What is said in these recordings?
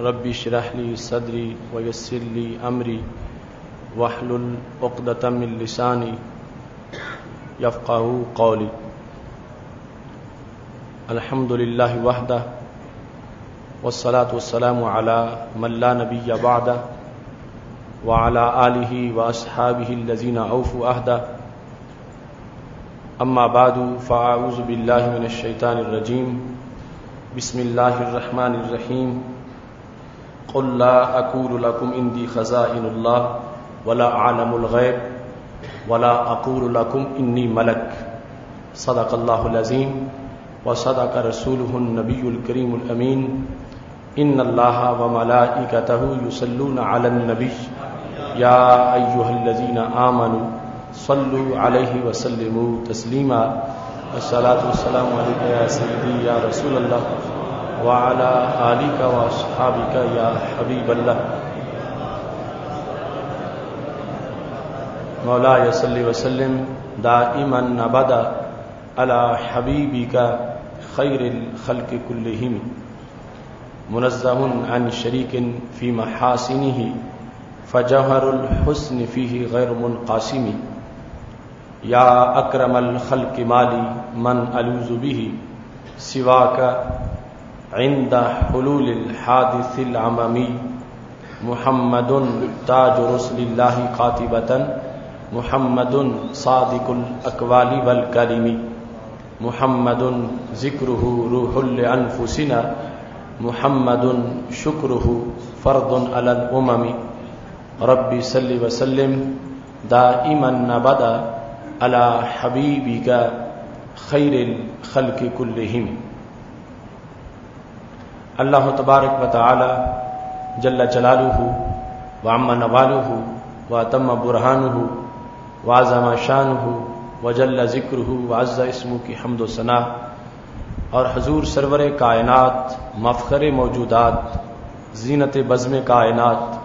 रब्बी शरहली सदरी वयसरली अमरी वहलुल उक़दतम मिन लिसानी यफ़क़हू कौली अल्हम्दुलिल्लाहि वहदा वस्सलातु वस्सलामु अला मन ला नबिय्य बअदा व अला आलिहि व अस्हाबिहि allazina औफु अहदा अम्मा बादु फ़ाऊज़ु बिल्लाहि मिनश शैतानिर रजीम बिस्मिल्लाहिर रहमानिर रहीम क़ुल ला अक़ूलु लकुम इंदी ख़ज़ाइनुल्लाह वला आलमुल गैब वला अक़ूलु लकुम इन्नी मलक सदक़ल्लाहुल अज़ीम व सदक़ रसूलुहुन नबियुल करीमुल अमीन इन्नल्लाह व मलाइकतहु युसल्लूना अलन नबी या अय्युहल्लज़ीना आमनु सल्लु अलैहि व सल्लिमू तस्लीमा अस्सलातु वस्सलामु अलैका या वाला आली का व सहाबी का या हबीब अल्लाह मौला यसली वसलम दाइमन नबदा अला हबीबी का खैर खल्क कुल्लिहिम मुनज़्ज़हुन अन शरीकिन फ़ी महासिनी फ़जहरुलहसन फ़ी गैर मुनकासिमी या अक्रमल खल्क माली मन अलूजुबी सिवा का हलूल हादिसिल अममी मुहम्मदुन ताज रसलिल्लाहि कातिबतन मुहम्मदुन सादिकुल अकवाली वल करीमी मुहम्मदुन जिक्रुहु रूहुल अनफुसिना मुहम्मदुन शुक्रुहु फर्दुन अलल उममी रब्बी सल्ली वसल्लिम दाइमन नबदा अला हबीबी का खैर खल्क कुल्लिहिम अल्लाह तबारक व ताली जल्ला जलालुहु, व अम्मा नवालुहु, व तम बुरहानुहु, व आज़मा शानुहु, व जल्ला ज़िक्रुहु, व अज़्ज़ा इसमु की हमद सना। और हजूर सरवर कायनात, मफखर मौजूदात, जीनत बज़म कायनात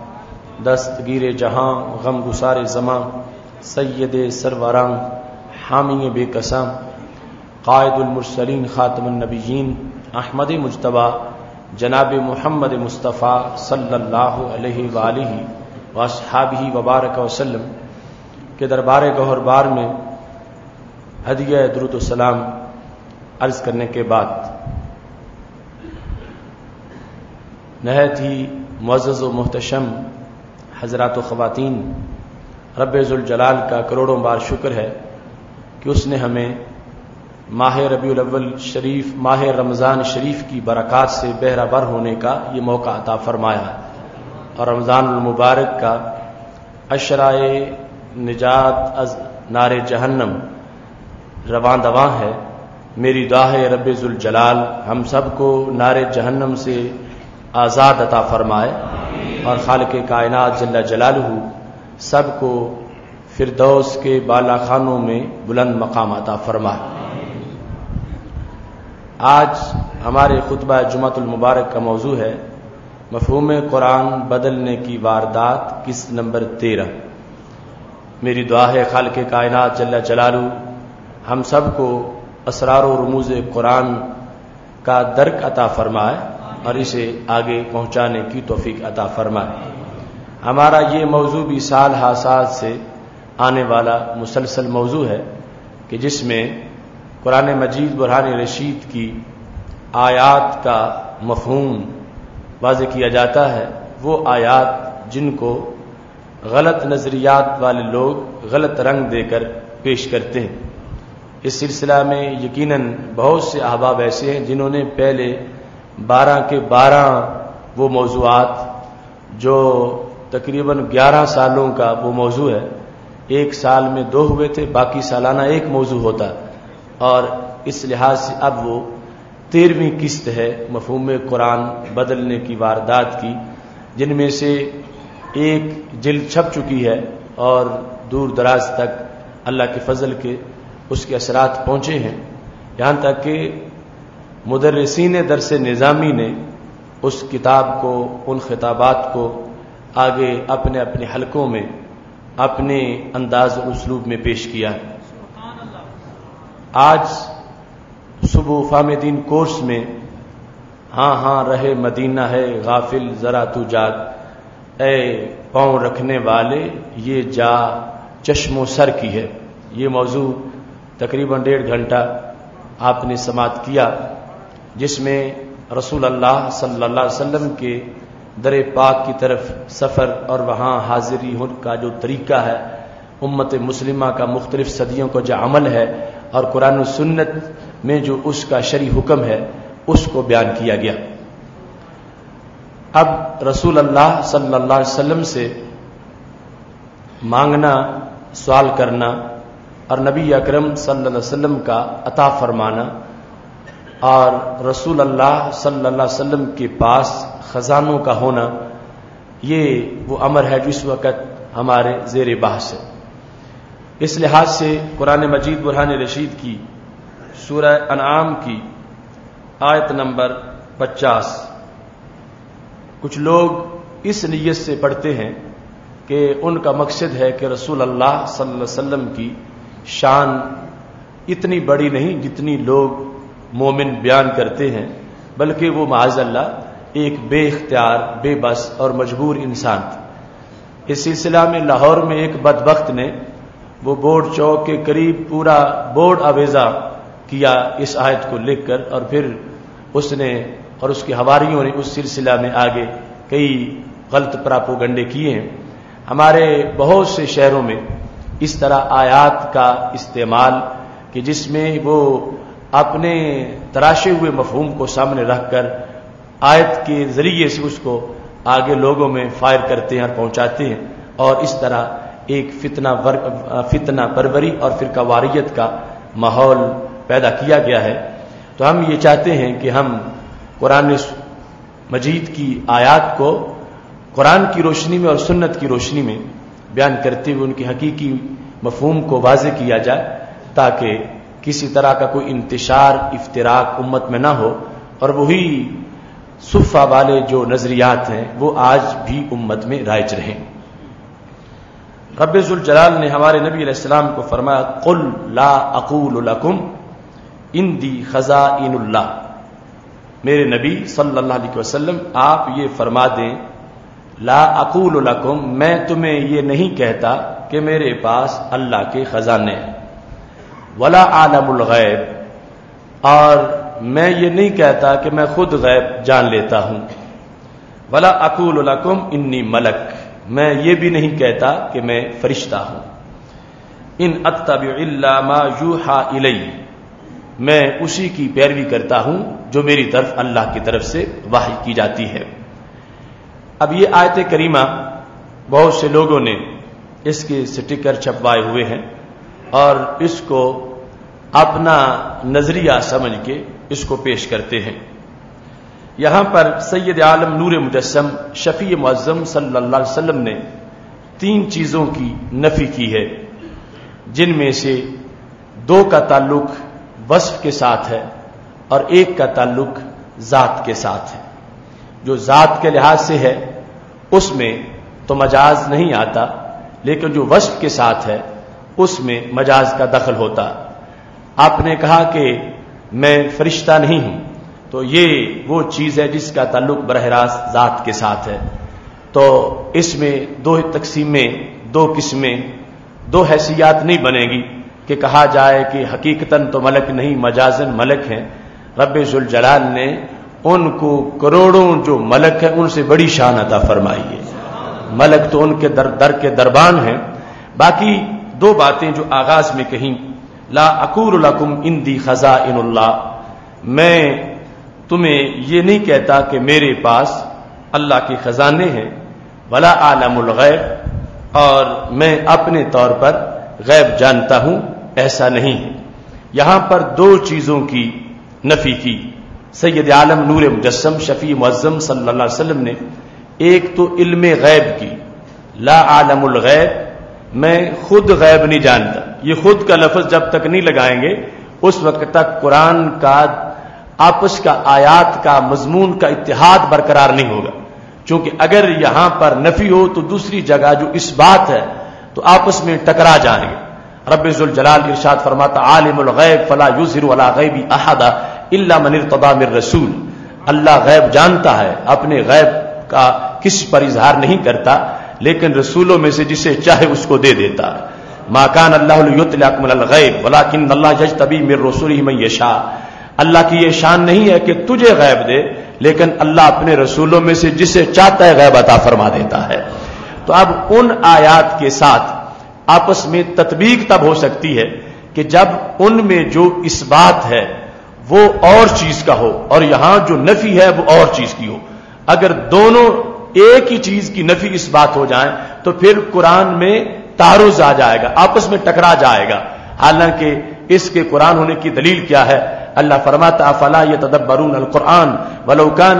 दस्तगीर जहाँ, गम गुसार जमां सैद सरवरां हामी बेकसम कायदुलमरसलिन ख़ातमनबीन अहमद मुशतबा जनाब मोहम्मद मुस्तफ़ा सल्लल्लाहु अलैहि वबारक वसल्लम के दरबार गौहरबार में हदिया सलाम अर्ज़ करने के बाद नहत ही मुज़ मोहतशम हजरात ख़वातीन रबाल का करोड़ों बार शुक्र है कि उसने हमें माह रबील शरीफ, माह रमज़ान शरीफ की बरक़ात से बहराबर होने का ये मौका अता फरमाया। और रमज़ान मुबारक का अशराए निजात अज नार जहन्नम रवां दवा है। मेरी दुआ है रबाल हम सबको नार जहन्नम से आज़ाद अता फरमाए। और खाल के कायनात जल्ला जलालहू सबको फिरदौस के बाला खानों में बुलंद मकाम अता फरमाए। आज हमारे खुतबा जुमातुल मुबारक का मौजू है। मफहूम कुरान बदलने की वारदात किस नंबर तेरह? मेरी दुआ है खाल के कायनात जल्ला जलालू। हम सबको असरार रमूज कुरान का दर्क अता फरमाए और इसे आगे पहुँचाने की तोफीक अता फरमाए। हमारा ये मौजू भी साल हा साल से आने वाला मुसलसल मौजू है कि जिसमें कुरान मजीद बुरहान रशीद की आयात का मफहूम वाज किया जाता है। वो आयात जिनको गलत नज़रियात वाले लोग गलत रंग देकर पेश करते हैं। इस सिलसिला में यकीनन बहुत से अहबाब ऐसे हैं जिन्होंने पहले बारह के बारह वो मौजूद जो तकरीबन ग्यारह सालों का वो मौजू है, एक साल में दो हुए थे, बाकी सालाना एक मौजू होता। है और इस लिहाज से अब वो तेरहवीं किस्त है मफहूम कुरान बदलने की वारदात की, जिनमें से एक जिल्द छप चुकी है और दूर दराज तक अल्लाह के फजल के उसके असरात पहुँचे हैं। यहाँ तक कि मुदरसिन दरस निज़ामी ने उस किताब को, उन खिताबात को आगे अपने अपने हलकों में, अपने अंदाज उसलूब में पेश किया है। आज सुबह फामदीन कोर्स में हाँ हाँ रहे मदीना है, गाफिल, जरा तू जाग। ए पाँव रखने वाले, ये जा, चश्मो सर की है। ये मौजू तकरीबन डेढ़ घंटा आपने समाप्त किया, जिसमें रसूल अल्लाह सल्लल्लाहु अलैहि वसल्लम के दर पाक की तरफ़ सफ़र और वहाँ हाजिरी का जो तरीका है, उम्मत मुस्लिमा का मुख्तलिफ़ सदियों का जो अमल है और कुरान सुन्नत में जो उसका शरी हुक्म है, उसको बयान किया गया। अब रसूल अल्लाह सल्लल्लाहु अलैहि वसल्लम से मांगना, सवाल करना और नबी अकरम सल्लल्लाहु अलैहि वसल्लम का अता फरमाना और रसूल अल्लाह सल्लल्लाहु अलैहि वसल्लम के पास खजानों का होना, ये वो अमर है जिस वक़्त हमारे जेर बहस है। इस लिहाज से कुरान मजीद बुरहान रशीद की, सूरह अनाम की आयत नंबर 50 कुछ लोग इस नीयत से पढ़ते हैं कि उनका मकसद है कि रसूल अल्लाह वसल्लम की शान इतनी बड़ी नहीं जितनी लोग मोमिन बयान करते हैं, बल्कि वो माजल्ला एक बेख्तियार बेबस और मजबूर इंसान था। इस सिलसिला में लाहौर में एक बदबख्त ने वो बोर्ड चौक के करीब पूरा बोर्ड आवेजा किया इस आयत को लिखकर और फिर उसने और उसके हवारियों ने उस सिलसिला में आगे कई गलत प्रापोगंडे किए हैं। हमारे बहुत से शहरों में इस तरह आयात का इस्तेमाल कि जिसमें वो अपने तराशे हुए मफहूम को सामने रखकर आयत के ज़रिए से उसको आगे लोगों में फायर करते हैं और पहुंचाते हैं और इस तरह एक फितना वर्ग फितना परवरी और फिर कवारियत का माहौल पैदा किया गया है। तो हम ये चाहते हैं कि हम कुरान मजीद की आयात को कुरान की रोशनी में और सुन्नत की रोशनी में बयान करते हुए उनकी हकीकी मफहूम को वाजे किया जाए, ताकि किसी तरह का कोई इंतशार, इफ्तराक उम्मत में ना हो। और वही सुफा वाले जो नजरियात हैं, वो आज भी उम्मत में राइज रहे। रबुल ने हमारे नबी अलैहिस्सलाम को फरमाया, कुल ला अकूल लकुम इंदी खजा इनुल्ला मेरे नबी सल्लल्लाहु अलैहि वसल्लम, आप ये फरमा दें, ला अकूल लकुम मैं तुम्हें ये नहीं कहता कि मेरे पास अल्लाह के खजाने वला आलमुल गैब और मैं ये नहीं कहता कि मैं खुद गैब जान लेता हूँ। वला अकूल लकुम इन्नी मलक मैं ये भी नहीं कहता कि मैं फरिश्ता हूँ। इन अतबा इलई मैं उसी की पैरवी करता हूँ जो मेरी तरफ़ अल्लाह की तरफ़ से वाही की जाती है। अब ये आयत करीमा बहुत से लोगों ने इसके स्टिकर छपवाए हुए हैं और इसको अपना नज़रिया समझ के इसको पेश करते हैं। यहाँ पर सैयद आलम नूर मुजस्म शफी सल्लल्लाहु अलैहि ने तीन चीज़ों की नफी की है, जिनमें से दो का ताल्लुक वस्फ के साथ है और एक का ताल्लुक जात के साथ है। जो जात के लिहाज से है, उसमें तो मजाज नहीं आता, लेकिन जो वस्फ के साथ है, उसमें मजाज का दखल होता। आपने कहा कि मैं फरिश्ता नहीं हूँ तो ये वो चीज़ है जिसका ताल्लुक बरह रास्त जात के साथ है। तो इसमें दो तकसीमें, दो किस्में, दो हैसियात नहीं बनेगी कि कहा जाए कि हकीकतन तो मलक नहीं, मजाजन मलक हैं। रब जलाल ने उनको करोड़ों जो मलक है, उनसे बड़ी शान अता फरमाई है। मलक तो उनके दर दर के दरबान हैं। बाकी दो बातें जो आगाज़ में कहीं, ला अकूर लकुम इंदी खजा इनुल्ला मैं तुम्हें ये नहीं कहता कि मेरे पास अल्लाह के खजाने हैं। वला आलमुल गैब, और मैं अपने तौर पर गैब जानता हूँ, ऐसा नहीं है। यहाँ पर दो चीज़ों की नफी की। सैयद आलम नूर मुजस्म शफी मुजम सल्लल्लाहु अलैहि वसल्लम ने एक तो इल्म गैब की। ला आलमुल गैब, मैं खुद गैब नहीं जानता। ये खुद का लफज जब तक नहीं लगाएँगे, उस वक्त तक कुरान का आपस का आयात का मजमून का इतिहाद बरकरार नहीं होगा। क्योंकि अगर यहाँ पर नफी हो तो दूसरी जगह जो इस बात है तो आपस में टकरा जाएँगे। रबुल जलाल इरशाद फरमाता, आलिमुल गैब फला यूजिर अला गैबी अहदा इल्ला मनिर तदामिर रसूल। अल्लाह गैब जानता है, अपने गैब का किस पर इजहार नहीं करता, लेकिन रसूलों में से जिसे चाहे उसको दे देता माकान अल्लाहगैब वलाकिन अल्लाह जज तभी मेरे रसूल ही मैं यशा। अल्लाह की यह शान नहीं है कि तुझे गैब दे, लेकिन अल्लाह अपने रसूलों में से जिसे चाहता है गैब अता फरमा देता है। तो अब उन आयात के साथ आपस में तत्वीक तब हो सकती है कि जब उनमें जो इस बात है, वो और चीज़ का हो, और यहाँ जो नफी है, वो और चीज़ की हो। अगर दोनों एक ही चीज़ की नफी इस बात हो जाए तो फिर कुरान में तारुज आ जाएगा, आपस में टकरा जाएगा। हालाँकि इसके कुरान होने की दलील क्या है? अल्लाह फरमाता, अफला ये तदब्बरून कुरान वलौकान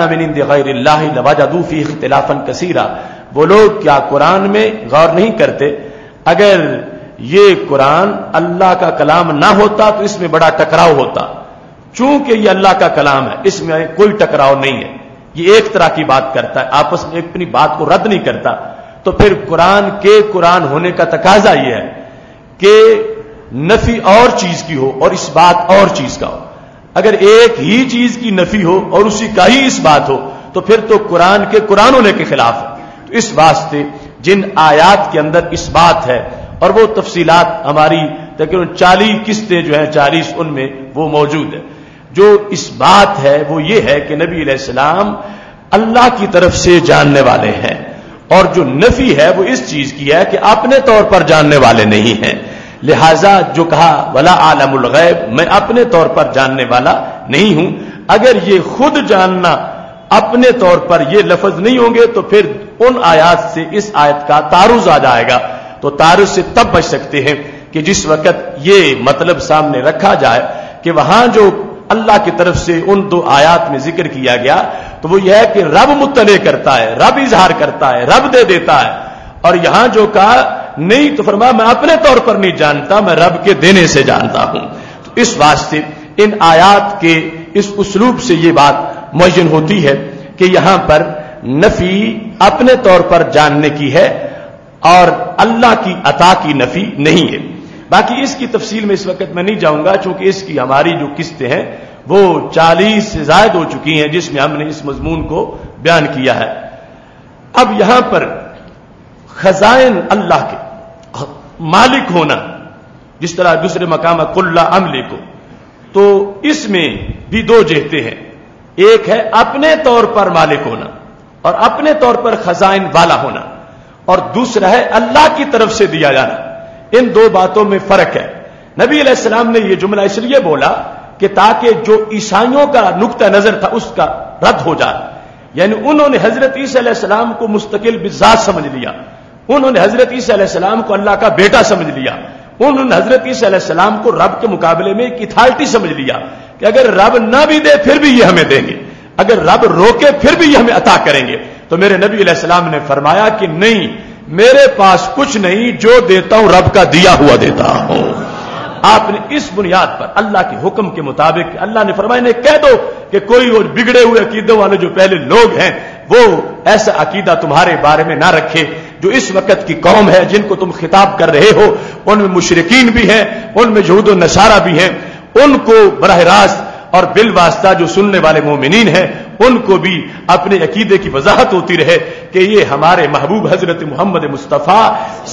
गैरदूफी इख्तिलाफन कसीरा। वो लोग क्या कुरान में गौर नहीं करते? अगर ये कुरान अल्लाह का कलाम ना होता तो इसमें बड़ा टकराव होता। चूँकि ये अल्लाह का कलाम है, इसमें कोई टकराव नहीं है। ये एक तरह की बात करता है, आपस में अपनी बात को रद्द नहीं करता। तो फिर कुरान के कुरान होने का तकाजा यह है कि नफी और चीज़ की हो और इस बात और चीज़ का हो। अगर एक ही चीज़ की नफी हो और उसी का ही इस बात हो तो फिर तो कुरान के कुरान होने के खिलाफ है। तो इस वास्ते जिन आयात के अंदर इस बात है, और वो तफसीलात हमारी तकरीबन चालीस किस्तें जो है, चालीस उनमें वो मौजूद है। जो इस बात है, वो ये है कि नबी सलाम अल्लाह की तरफ़ से जानने वाले हैं, और जो नफी है, वो इस चीज़ की है कि अपने तौर पर जानने वाले नहीं हैं। लिहाजा जो कहा, वला आलमुल गैब मैं अपने तौर पर जानने वाला नहीं हूँ। अगर ये खुद जानना अपने तौर पर ये लफज नहीं होंगे तो फिर उन आयात से इस आयत का तारुज आ जाएगा। तो तारुज से तब बच सकते हैं कि जिस वक्त ये मतलब सामने रखा जाए कि वहाँ जो अल्लाह की तरफ़ से उन दो आयात में ज़िक्र किया गया तो वो यह है कि रब मुतले करता है, रब इजहार करता है, रब दे देता है। और यहाँ जो कहा नहीं तो फरमा मैं अपने तौर पर नहीं जानता, मैं रब के देने से जानता हूँ। तो इस वास्ते, इन आयात के इस उसलूब से ये बात मुन होती है कि यहाँ पर नफी अपने तौर पर जानने की है और अल्लाह की अता की नफी नहीं है। बाकी इसकी तफसील में इस वक्त मैं नहीं जाऊँगा, चूँकि इसकी हमारी जो किस्तें हैं, वो चालीस से जायद हो चुकी हैं, जिसमें हमने इस मजमून को बयान किया है। अब यहाँ पर खजाइन अल्लाह के। मालिक होना। जिस तरह दूसरे मकाम कुल्ला अमले को। तो इसमें भी दो जेहते हैं। एक है अपने तौर पर मालिक होना और अपने तौर पर खजाइन वाला होना और दूसरा है अल्लाह की तरफ़ से दिया जाना। इन दो बातों में फ़र्क है। नबी अलैहिस्सलाम ने यह जुमला इसलिए बोला कि ताकि जो ईसाइयों का नुकता नज़र था उसका रद्द हो जाए। यानी उन्होंने हज़रत ईसलाम को मुस्तकिल बिजात समझ लिया। उन्होंने हज़रत ईसलाम को अल्लाह का बेटा समझ लिया। उन्होंने हज़रत ईसलाम को रब के मुकाबले में एक इथाल्टी समझ लिया कि अगर रब ना भी दे, फिर भी ये हमें देंगे। अगर रब रोके, फिर भी ये हमें अता करेंगे। तो मेरे नबी अलैहिस्सलाम ने फरमाया कि नहीं, मेरे पास कुछ नहीं, जो देता हूँ, रब का दिया हुआ देता हूँ। आपने इस बुनियाद पर अल्लाह के हुक्म के मुताबिक, अल्लाह ने फरमाया ने कह दो कि कोई वो बिगड़े हुए अकीदों वाले जो पहले लोग हैं, वो ऐसा अकीदा तुम्हारे बारे में ना रखे। जो इस वक्त की कौम है, जिनको तुम खिताब कर रहे हो, उनमें मुशरकिन भी हैं, उनमें जहूद नसारा भी हैं, उनको बरह रास्त और बिल वास्ता जो सुनने वाले मोमिन हैं, उनको भी अपने अकीदे की वजाहत होती रहे कि ये हमारे महबूब हज़रत मोहम्मद मुस्तफ़ा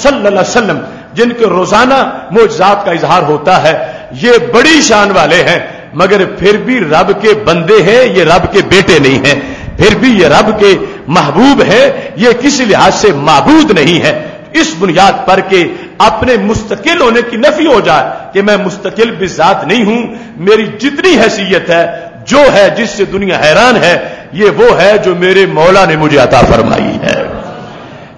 अलैहि जिनके रोज़ाना मोजात का इजहार होता है, ये बड़ी शान वाले हैं, मगर फिर भी रब के बंदे हैं, ये रब के बेटे नहीं हैं। फिर भी ये रब के महबूब है, ये किसी लिहाज से महबूद नहीं है। इस बुनियाद पर के अपने मुस्तकिल होने की नफी हो जाए कि मैं मुस्तकिल भी जात नहीं हूँ, मेरी जितनी हैसियत है, जो है जिससे दुनिया हैरान है, ये वो है जो मेरे मौला ने मुझे अता फरमाई है।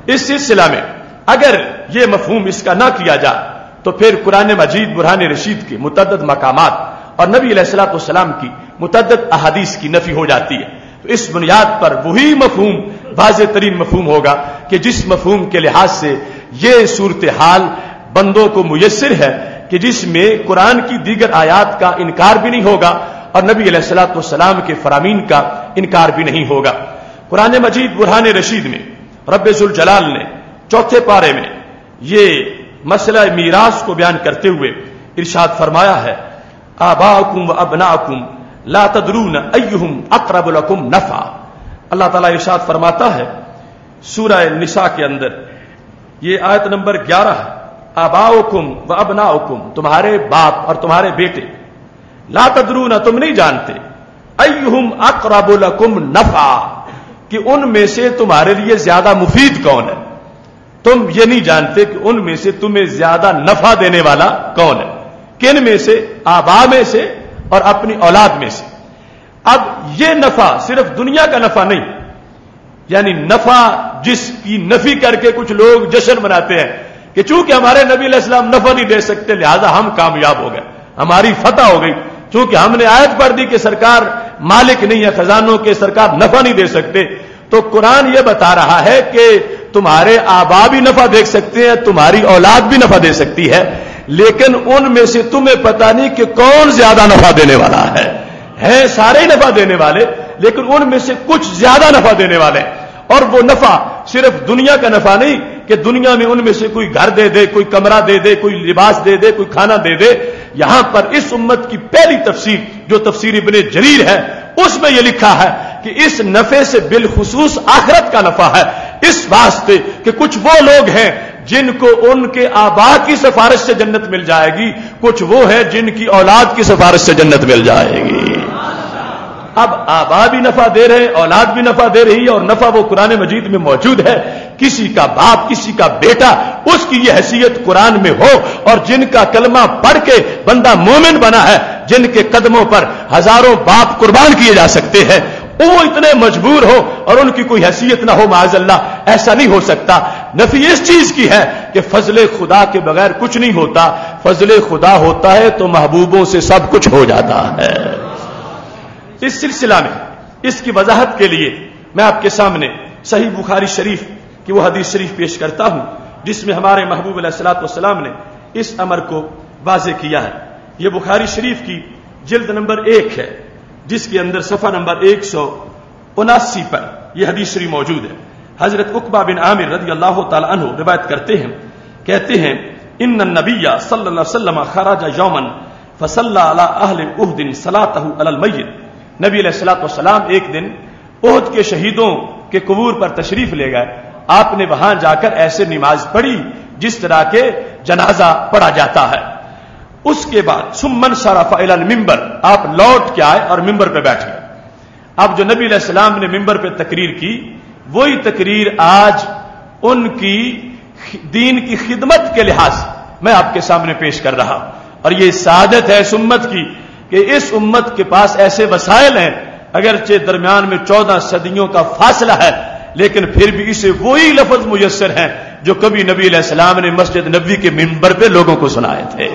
इस सिलसिला में अगर ये मफहूम इसका ना किया जाए तो फिर कुरान मजीद, बुरहान रशीद के मुतद मकाम और नबी सलाम की मुतद अहादीस की नफी हो जाती है। इस बुनियाद पर वही मफहूम, वाज तरीन मफहूम होगा कि जिस मफहूम के लिहाज से ये सूरत हाल बंदों को मुयसर है कि जिसमें कुरान की दीगर आयात का इनकार भी नहीं होगा और नबी सलाम के फरामीन का इनकार भी नहीं होगा। कुरान मजीद बुरहान रशीद में रबुल ने चौथे पारे में ये मसला मीरास को बयान करते हुए इर्शाद फरमाया है, आबाकुम व अबनाकुम ला तदरून अयुम अकरबुलकुम नफा। अल्लाह ताला इरशाद फरमाता है, सूरह निशा के अंदर, ये आयत नंबर 11 है आबाओकुम व अबनाओकुम, तुम्हारे बाप और तुम्हारे बेटे। ला तदरून, तुम नहीं जानते। अयुम अकरबुलकुम नफा, कि उनमें से तुम्हारे लिए ज़्यादा मुफीद कौन है? तुम ये नहीं जानते कि उनमें से तुम्हें ज़्यादा नफा देने वाला कौन है? किन में से? आबा में से? और अपनी औलाद में से। अब यह नफा सिर्फ़ दुनिया का नफा नहीं, यानी नफा जिसकी नफी करके कुछ लोग जश्न मनाते हैं कि चूँकि हमारे नबी इस्लाम नफा नहीं दे सकते, लिहाजा हम कामयाब हो गए, हमारी फतह हो गई। चूँकि हमने आयत पढ़ दी कि सरकार मालिक नहीं है, खजानों के सरकार नफा नहीं दे सकते तो कुरान यह बता रहा है कि तुम्हारे आबा भी नफा देख सकते हैं, तुम्हारी औलाद भी नफा दे सकती है। लेकिन उनमें से तुम्हें पता नहीं कि कौन ज़्यादा नफा देने वाला है। है सारे नफा देने वाले, लेकिन उनमें से कुछ ज़्यादा नफा देने वाले। और वो नफा सिर्फ़ दुनिया का नफा नहीं, कि दुनिया में उनमें से कोई घर दे दे, कोई कमरा दे दे, कोई लिबास दे दे, कोई खाना दे दे। यहाँ पर इस उम्मत की पहली तफसीर, जो तफसीर इबन जरीर है, उसमें यह लिखा है कि इस नफे से बिलखसूस आखरत का नफा है। इस वास्ते कि कुछ वो लोग हैं जिनको उनके आबा की सिफारिश से जन्नत मिल जाएगी, कुछ वो है जिनकी औलाद की सिफारिश से जन्नत मिल जाएगी। अब आबा भी नफा दे रहे औलाद भी नफा दे रही है, और नफा वो कुरान मजीद में मौजूद है। किसी का बाप, किसी का बेटा, उसकी ये हैसियत कुरान में हो, और जिनका कलमा पढ़ के बंदा मोमिन बना है, जिनके कदमों पर हज़ारों बाप कुर्बान किए जा सकते हैं वो इतने मजबूर हो और उनकी कोई हैसियत ना हो माजल्ला ऐसा नहीं हो सकता। नफी इस चीज़ की है कि फजल खुदा के बगैर कुछ नहीं होता। फजल खुदा होता है तो महबूबों से सब कुछ हो जाता है। इस सिलसिला में, इसकी वजाहत के लिए मैं आपके सामने सही बुखारी शरीफ की वो हदीस शरीफ पेश करता हूँ, जिसमें हमारे महबूब सलाम ने इस अमर को वाजे किया है। यह बुखारी शरीफ की जिल्द नंबर एक है। जिसके अंदर सफ़ा नंबर एक सौ उनासी पर यह हदीस शरीफ मौजूद है। हज़रत उकबा बिन आमिर रदी अल्लाह तु रिवायत करते हैं, कहते हैं इन नबिया सल्लल्लाहु खराजा यौमन फसल्ला अला अहल उहदिन सलातहु अलल मय्यित नबी सलाम एक दिन ओहद के शहीदों के कबूर पर तशरीफ़ ले गए। आपने वहाँ जाकर ऐसे नमाज़ पढ़ी जिस तरह के जनाजा पढ़ा जाता है। उसके बाद सुमन शराफा मिंबर, आप लौट के आए और मिंबर पर बैठ गए। अब जो नबी सलाम ने मिंबर पर तकरीर की, वही तकरीर आज उनकी दीन की खिदमत के लिहाज मैं आपके सामने पेश कर रहा और ये सादत है इस उम्मत की कि इस उम्मत के पास ऐसे वसायल हैं, अगरचे दरमियान में चौदह सदियों का फासला है, लेकिन फिर भी इसे वही लफज मुयसर हैं जो कभी नबी सलाम ने मस्जिद नबी के मिंबर पे लोगों को सुनाए थे।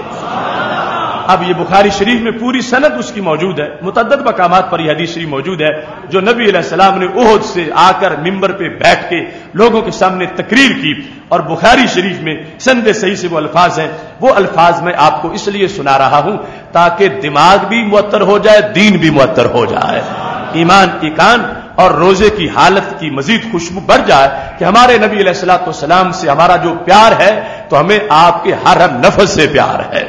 अब ये बुखारी शरीफ में पूरी सनत उसकी मौजूद है। मुतद मकाम पर यह हदीस शरीफ मौजूद है, जो नबी सलाम ने ओहद से आकर मिंबर पे बैठ के लोगों के सामने तकरीर की। और बुखारी शरीफ में संद सही से वो अल्फाज हैं। वो अल्फाज मैं आपको इसलिए सुना रहा हूँ ताकि दिमाग भी मुअत्तर हो जाए, दीन भी मुअत्तर हो जाए। ईमान ईकान और रोज़े की हालत की मजीद खुशबू बढ़ जाए कि हमारे नबी सलाम से हमारा जो प्यार है तो हमें आपके हर नफस से प्यार है।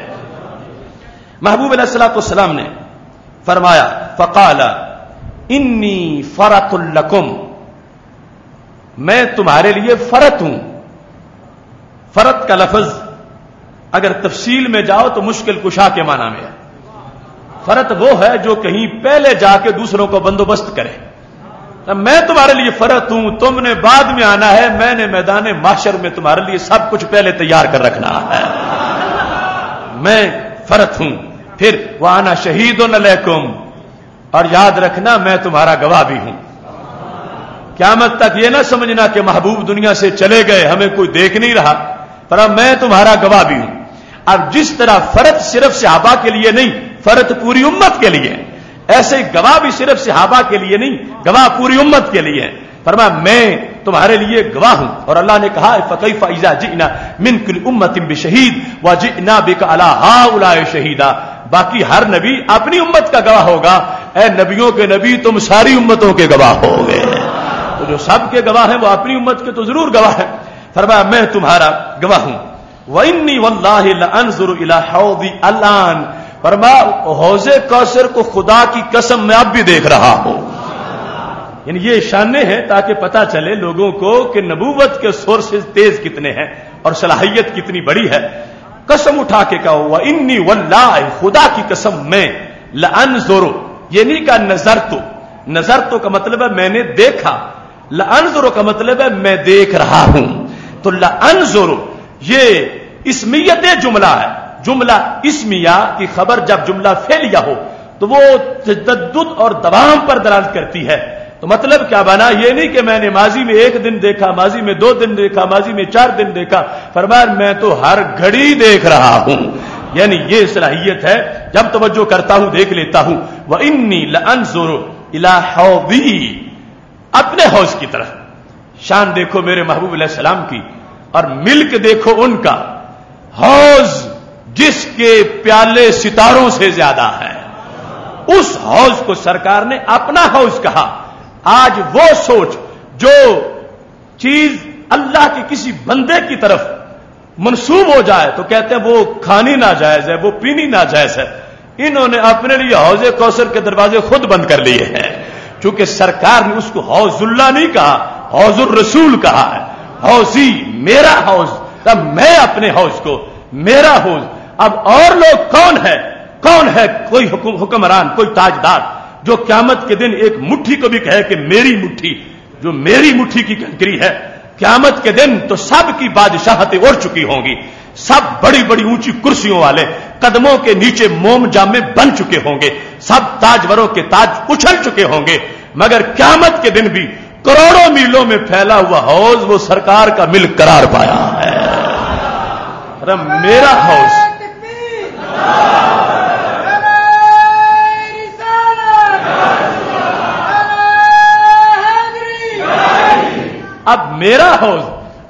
महबूब सलाम ने फरमाया, फ़काला, इन्नी फरतुल्लकुम मैं तुम्हारे लिए फरत हूँ। फरत का लफज, अगर तफसील में जाओ तो मुश्किल कुशा के माना में है। फरत वो है जो कहीं पहले जाके दूसरों को बंदोबस्त करे। तो मैं तुम्हारे लिए फरत हूँ, तुमने बाद में आना है, मैंने मैदान माशर में तुम्हारे लिए सब कुछ पहले तैयार कर रखना है। मैं फरत हूँ फिर, वाना शहीद लैकुम। और याद रखना, मैं तुम्हारा गवाह भी हूँ। क्यामत तक यह ना समझना कि महबूब दुनिया से चले गए, हमें कोई देख नहीं रहा, पर अब मैं तुम्हारा गवाह भी हूँ। अब जिस तरह फरत सिर्फ़ सिहाबा के लिए नहीं फरत पूरी उम्मत के लिए। ऐसे गवाह भी सिर्फ़ सिहाबा के लिए नहीं, गवाह पूरी उम्मत के लिए। फरमा मैं तुम्हारे लिए गवाह हूँ। और अल्लाह ने कहा फकैफा इजा जिना मिन कुल उम्मतिम भी शहीद व जिना बिक अला हा उलाए शहीदा। बाकी हर नबी अपनी उम्मत का गवाह होगा। ए नबियों के नबी, तुम सारी उम्मतों के गवाह हो गए तो जो सबके गवाह हैं, वो अपनी उम्मत के तो ज़रूर गवाह है। फरमाया, मैं तुम्हारा गवाह हूँ। वन्नी अलान फरमा हौजे कौसर को खुदा की कसम मैं अब भी देख रहा हूँ। यानी ये शाने हैं ताकि पता चले लोगों को कि नबूवत के सोर्सेज तेज कितने हैं और सलाहियत कितनी बड़ी है। कसम उठा के कहा हुआ इन्नी वल्ला खुदा की कसम में लन जोरो ये नहीं का नज़र तो नज़र तो का मतलब है, मैंने देखा। लन जोरो का मतलब है, मैं देख रहा हूँ। तो लन जोरो ये इसमियत जुमला है। जुमला इसमिया की खबर जब जुमला फैलिया हो तो वो तद्दुद और दबाम पर दराज करती है। तो मतलब क्या बना? ये नहीं कि मैंने माजी में एक दिन देखा, माजी में दो दिन देखा, माजी में चार दिन देखा। फरमाया, मैं तो हर घड़ी देख रहा हूँ। यानी ये सलाहियत है, जब तवज्जो करता हूँ, देख लेता हूँ। वह इन्नी लनजुर इला अपने हौज की तरफ़ शान देखो मेरे महबूब सलाम की, और मिल्क देखो उनका। हौज जिसके प्याले सितारों से ज़्यादा है। उस हौज को सरकार ने अपना हौज कहा। आज वो सोच जो चीज़ अल्लाह के किसी बंदे की तरफ़ मनसूब हो जाए तो कहते हैं वो खानी ना जायज़ है, वो पीनी ना जायज़ है। इन्होंने अपने लिए हौजे कौसर के दरवाजे खुद बंद कर लिए हैं। क्योंकि सरकार ने उसको हौजुल्ला नहीं कहा, हौजुर रसूल कहा है। हौजी मेरा हौज तब मैं अपने हौज को, मेरा हौज। अब और लोग कौन है? कौन है कोई हुक्मरान, कोई ताजदार? जो क्यामत के दिन एक मुट्ठी को भी कहे कि मेरी मुट्ठी, जो मेरी मुट्ठी की कंकरी है, क्यामत के दिन तो सब की बादशाहतें उड़ चुकी होंगी। सब बड़ी बड़ी ऊँची कुर्सियों वाले कदमों के नीचे मोम जामे बन चुके होंगे। सब ताजवरों के ताज उछल चुके होंगे। मगर क्यामत के दिन भी करोड़ों मीलों में फैला हुआ हौज वो सरकार का मिल करार पाया है। अरे मेरा हौज। अब मेरा हौज,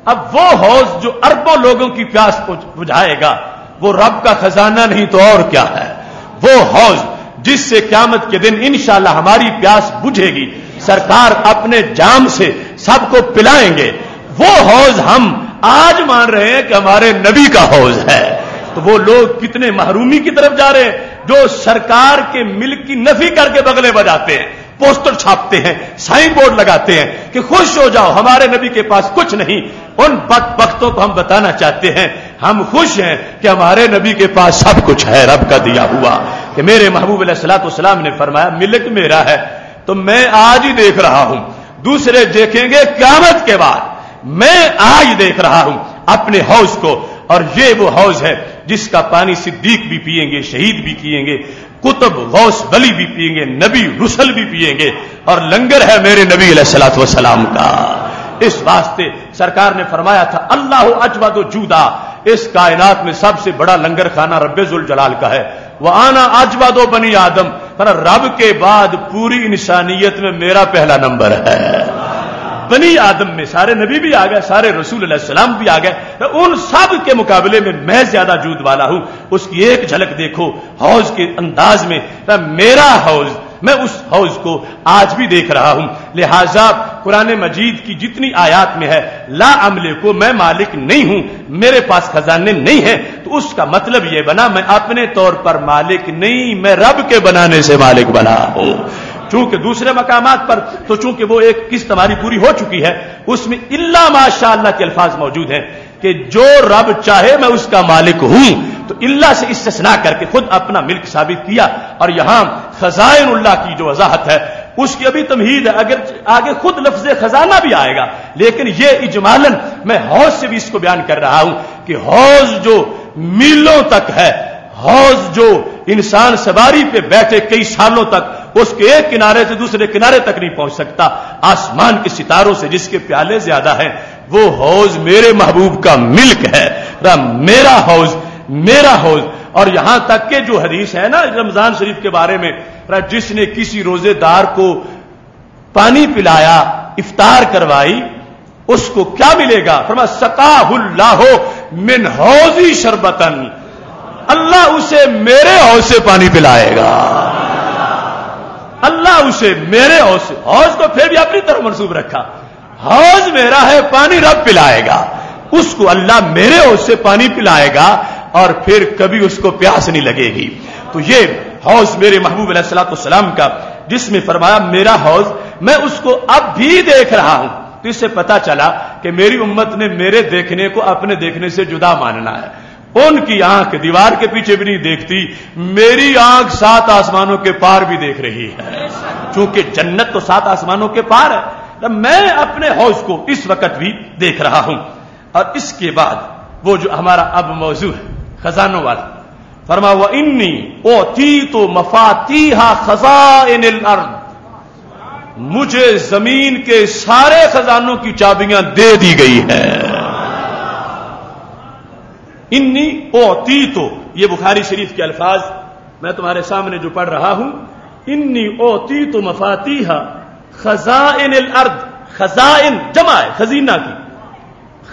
अब वो हौज जो अरबों लोगों की प्यास को बुझाएगा, वो रब का खजाना नहीं तो और क्या है? वो हौज जिससे क्यामत के दिन इंशाला हमारी प्यास बुझेगी, सरकार अपने जाम से सबको पिलाएँगे। वो हौज हम आज मान रहे हैं कि हमारे नबी का हौज है। तो वो लोग कितने महरूमी की तरफ़ जा रहे हैं, जो सरकार के मिल्क की नफी करके बगले बजाते हैं। पोस्टर छापते हैं साइन बोर्ड लगाते हैं कि खुश हो जाओ, हमारे नबी के पास कुछ नहीं। उन वक्तों को हम बताना चाहते हैं, हम खुश हैं कि हमारे नबी के पास सब कुछ है, रब का दिया हुआ। कि मेरे महबूब सलाम ने फरमाया, मिलक मेरा है तो मैं आज ही देख रहा हूँ। दूसरे देखेंगे क्यामत के बाद, मैं आज देख रहा हूँ अपने हौज को, और ये वो हौज है जिसका पानी सिद्दीक भी पिएँगे शहीद भी पिएँगे कुतुब, गौस, बली भी पिएँगे नबी, रुसल भी पिएँगे और लंगर है मेरे नबी सलाम का। इस वास्ते सरकार ने फरमाया था, अल्लाह अजवा जूदा। इस कायनात में सबसे बड़ा लंगर खाना रब्बेजुल जलाल का है। वह आना अजवा दो बनी आदम। पर रब के बाद पूरी इंसानियत में मेरा पहला नंबर है। बनी आदम में, सारे नबी भी आ गए, सारे रसूल सलाम भी आ गए। तो उन सब के मुकाबले में मैं ज़्यादा जूद वाला हूँ। उसकी एक झलक देखो, हौज के अंदाज में। मेरा हौज, मैं उस हौज को आज भी देख रहा हूँ। लिहाजा कुरान मजीद की जितनी आयात में है, ला अमले को मैं मालिक नहीं हूँ, मेरे पास खजाने नहीं है। तो उसका मतलब यह बना, मैं अपने तौर पर मालिक नहीं, मैं रब के बनाने से मालिक बना हूँ। चूँकि दूसरे मकाम पर तो चूँकि वो एक किस्त हमारी पूरी हो चुकी है, उसमें इल्ला माशा के अल्फाज मौजूद हैं कि जो रब चाहे मैं उसका मालिक हूँ। तो इल्ला से इस्तना करके खुद अपना मिल्क साबित किया और यहाँ खजाइन उल्लाह की जो वजाहत है, उसकी अभी तमहीद है। अगर आगे खुद लफ्ज खजाना भी आएगा, लेकिन यह इजमालन मैं हौज से भी इसको बयान कर रहा हूँ कि हौज जो मीलों तक है, हौज जो इंसान सवारी पे बैठे कई सालों तक उसके एक किनारे से दूसरे किनारे तक नहीं पहुँच सकता। आसमान के सितारों से जिसके प्याले ज़्यादा हैं, वो हौज मेरे महबूब का मिल्क है। मेरा हौज मेरा हौज। और यहाँ तक के जो हदीस है ना, रमज़ान शरीफ के बारे में जिसने किसी रोजेदार को पानी पिलाया, इफ्तार करवाई, उसको क्या मिलेगा? फरमा, सकाहुल्लाहो मिन हौजी शरबतन। अल्लाह उसे मेरे हौज से पानी पिलाएगा। अल्लाह उसे मेरे हौज से हौज को फिर भी अपनी तरफ़ मंसूब रखा। हौज मेरा है, पानी रब पिलाएगा। उसको अल्लाह मेरे हौज से पानी पिलाएगा और फिर कभी उसको प्यास नहीं लगेगी। तो ये हौज मेरे महबूब सलाम का, जिसमें फरमाया, मेरा हौज मैं उसको अब भी देख रहा हूँ। तो इससे पता चला कि मेरी उम्मत ने मेरे देखने को अपने देखने से जुदा मानना है। उनकी आँख दीवार के पीछे भी नहीं देखती, मेरी आँख सात आसमानों के पार भी देख रही है। क्योंकि जन्नत तो सात आसमानों के पार है तो मैं अपने हौज को इस वक्त भी देख रहा हूँ। और इसके बाद वो जो हमारा अब मौजू है, खजानों वाला फरमा वो इन्नी ओ ती तो मफाती हा खजा इन मुझे ज़मीन के सारे खजानों की चाबियाँ दे दी गई है। इन्नी ओती तो ये बुखारी शरीफ के अल्फाज, मैं तुम्हारे सामने जो पढ़ रहा हूँ, इन्नी ओती तो मफातीहा खजाइन अर्द, खजाइन जमा है, खजीना की।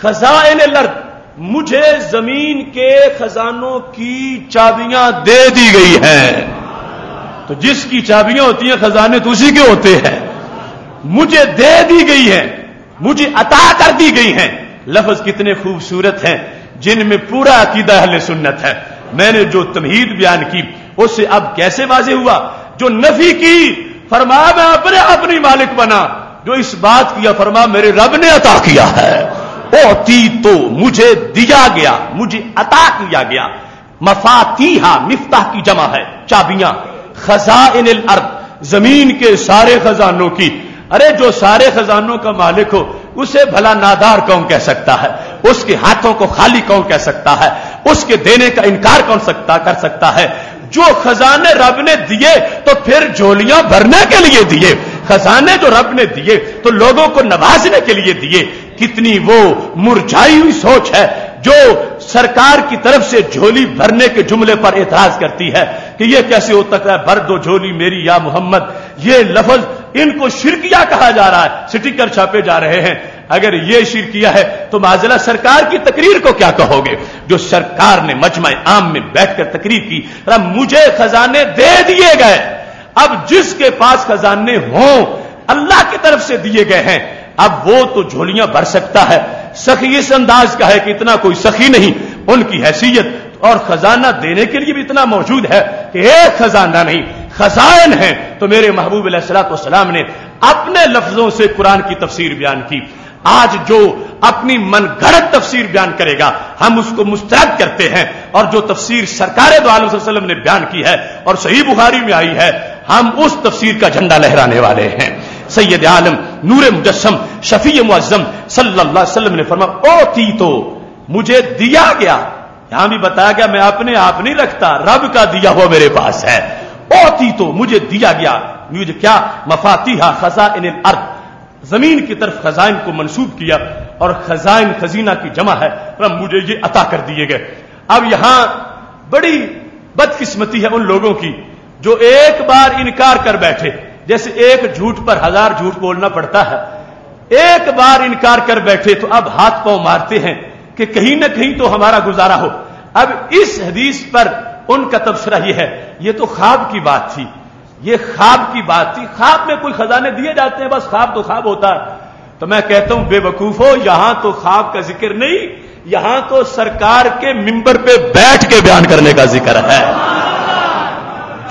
खजाइन अर्द, मुझे ज़मीन के खजानों की चाबियाँ दे दी गई हैं। तो जिसकी चाबियाँ होती हैं, खजाने तो उसी के होते हैं। मुझे दे दी गई है, मुझे अता कर दी गई है। लफ्ज कितने खूबसूरत हैं। जिनमें पूरा अकीदा अहल सुन्नत है। मैंने जो तमहीद बयान की, उससे अब कैसे वाजे हुआ? जो नफी की, फरमा मैं अपने अपनी मालिक बना, जो इस बात किया फरमा मेरे रब ने अता किया है। ओ ती तो मुझे दिया गया, मुझे अता किया गया। मफातीहा, मिफ्ताह की जमा है, चाबियाँ। खजा इन अर्द ज़मीन के सारे खजानों की। अरे जो सारे खजानों का मालिक हो, उसे भला नादार कौन कह सकता है? उसके हाथों को खाली कौन कह सकता है? उसके देने का इनकार कौन सकता, कर सकता है? जो खजाने रब ने दिए तो फिर झोलियाँ भरने के लिए दिए। खजाने जो रब ने दिए तो लोगों को नवाजने के लिए दिए। कितनी वो मुरझाई हुई सोच है, जो सरकार की तरफ़ से झोली भरने के जुमले पर एतराज़ करती है कि यह कैसे हो सकता है, भर दो झोली मेरी या मोहम्मद। ये लफज इनको शिरकिया कहा जा रहा है स्टिकर छापे जा रहे हैं। अगर ये शिरकिया है तो माजला सरकार की तकरीर को क्या कहोगे? जो सरकार ने मजमा आम में बैठकर तकरीर की मुझे खजाने दे दिए गए। अब जिसके पास खजाने हों, अल्लाह की तरफ़ से दिए गए हैं। अब वो तो झोलियाँ भर सकता है। सखी इस अंदाज का है कि इतना कोई सखी नहीं, उनकी हैसियत और खजाना देने के लिए भी इतना मौजूद है कि एक खजाना नहीं, खजान है। तो मेरे महबूब सलाम ने अपने लफ्जों से कुरान की तफसीर बयान की। आज जो अपनी मन गढ़ तफसीर बयान करेगा, हम उसको मुस्तरद करते हैं। और जो तफसीर सरकार वसल्लम ने बयान की है और सही बुखारी में आई है, हम उस तफसीर का झंडा लहराने वाले हैं। सैयद आलम नूर मुजस्म शफी मुआजम सल्लाम ने फरमा ओ थी तो मुझे दिया गया, यहाँ भी बताया गया, मैं अपने आप नहीं रखता, रब का दिया हुआ मेरे पास है। ओ थी तो मुझे दिया गया, मुझे क्या मफाती खजा इन अर्थ ज़मीन की तरफ़ खजाइन को मंसूब किया और खजाइन खजीना की जमा है। रब मुझे ये अता कर दिए गए। अब यहाँ बड़ी बदकिस्मती है उन लोगों की जो एक बार इनकार कर बैठे। जैसे एक झूठ पर हज़ार झूठ बोलना पड़ता है। एक बार इनकार कर बैठे तो अब हाथ पाँव मारते हैं कि कहीं ना कहीं तो हमारा गुजारा हो। अब इस हदीस पर उनका तबसरा यह है। यह तो ख्वाब की बात थी। ये ख्वाब की बात थी। ख्वाब में कोई खजाने दिए जाते हैं, बस ख्वाब तो ख्वाब होता है। तो मैं कहता हूँ, बेवकूफो यहाँ तो ख्वाब का ज़िक्र नहीं, यहाँ तो सरकार के मिंबर पे बैठ के बयान करने का ज़िक्र है।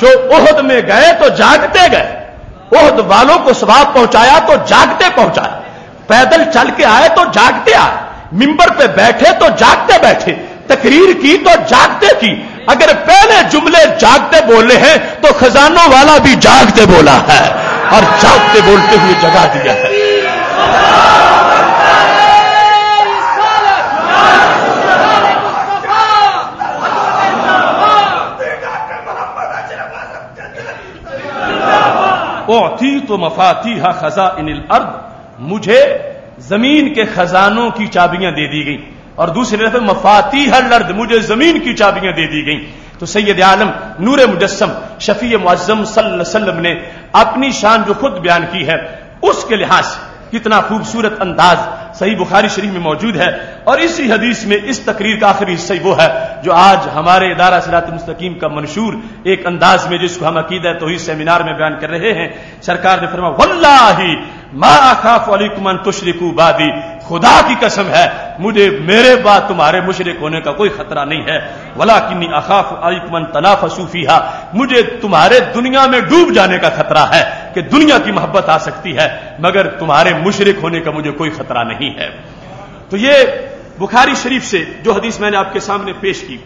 जो ओहद में गए तो जागते गए। ओहद वालों को सवाब पहुँचाया तो जागते पहुँचाया पैदल चल के आए तो जागते आए। मिंबर पे बैठे तो जागते बैठे। तकरीर की तो जागते की। अगर पहले जुमले जागते बोले हैं तो खजानों वाला भी जागते बोला है और जागते बोलते हुए जगा दिया है। थी तो मफाती हा खजा इन अर्द मुझे ज़मीन के खजानों की चाबियाँ दे दी गई। और दूसरी तरफ़ मफाती हर लर्द मुझे ज़मीन की चाबियाँ दे दी गई। तो सैयद आलम, नूर मुजस्म शफी मुआजम सल्लम ने अपनी शान जो खुद बयान की है, उसके लिहाज कितना खूबसूरत अंदाज सही बुखारी शरीफ में मौजूद है। और इसी हदीस में इस तकरीर का आखिरी हिस्सा वो है, जो आज हमारे इदारा सलात मुस्तकीम का मंशूर एक अंदाज में जिसको हम अकीद तो ही सेमिनार में बयान कर रहे हैं। सरकार ने फरमा वल्लाही मा खाफ अलीकुमन तुशरिकू बादी। खुदा की कसम है, मुझे, मेरे बाद तुम्हारे मुशरक होने का कोई खतरा नहीं है। वला किन्नी अखाफ अलिकमन तनाफ सूफीहा मुझे तुम्हारे दुनिया में डूब जाने का खतरा है कि दुनिया की मोहब्बत आ सकती है, मगर तुम्हारे मुशरक होने का मुझे कोई खतरा नहीं है। तो ये बुखारी शरीफ से जो हदीस मैंने आपके सामने पेश की,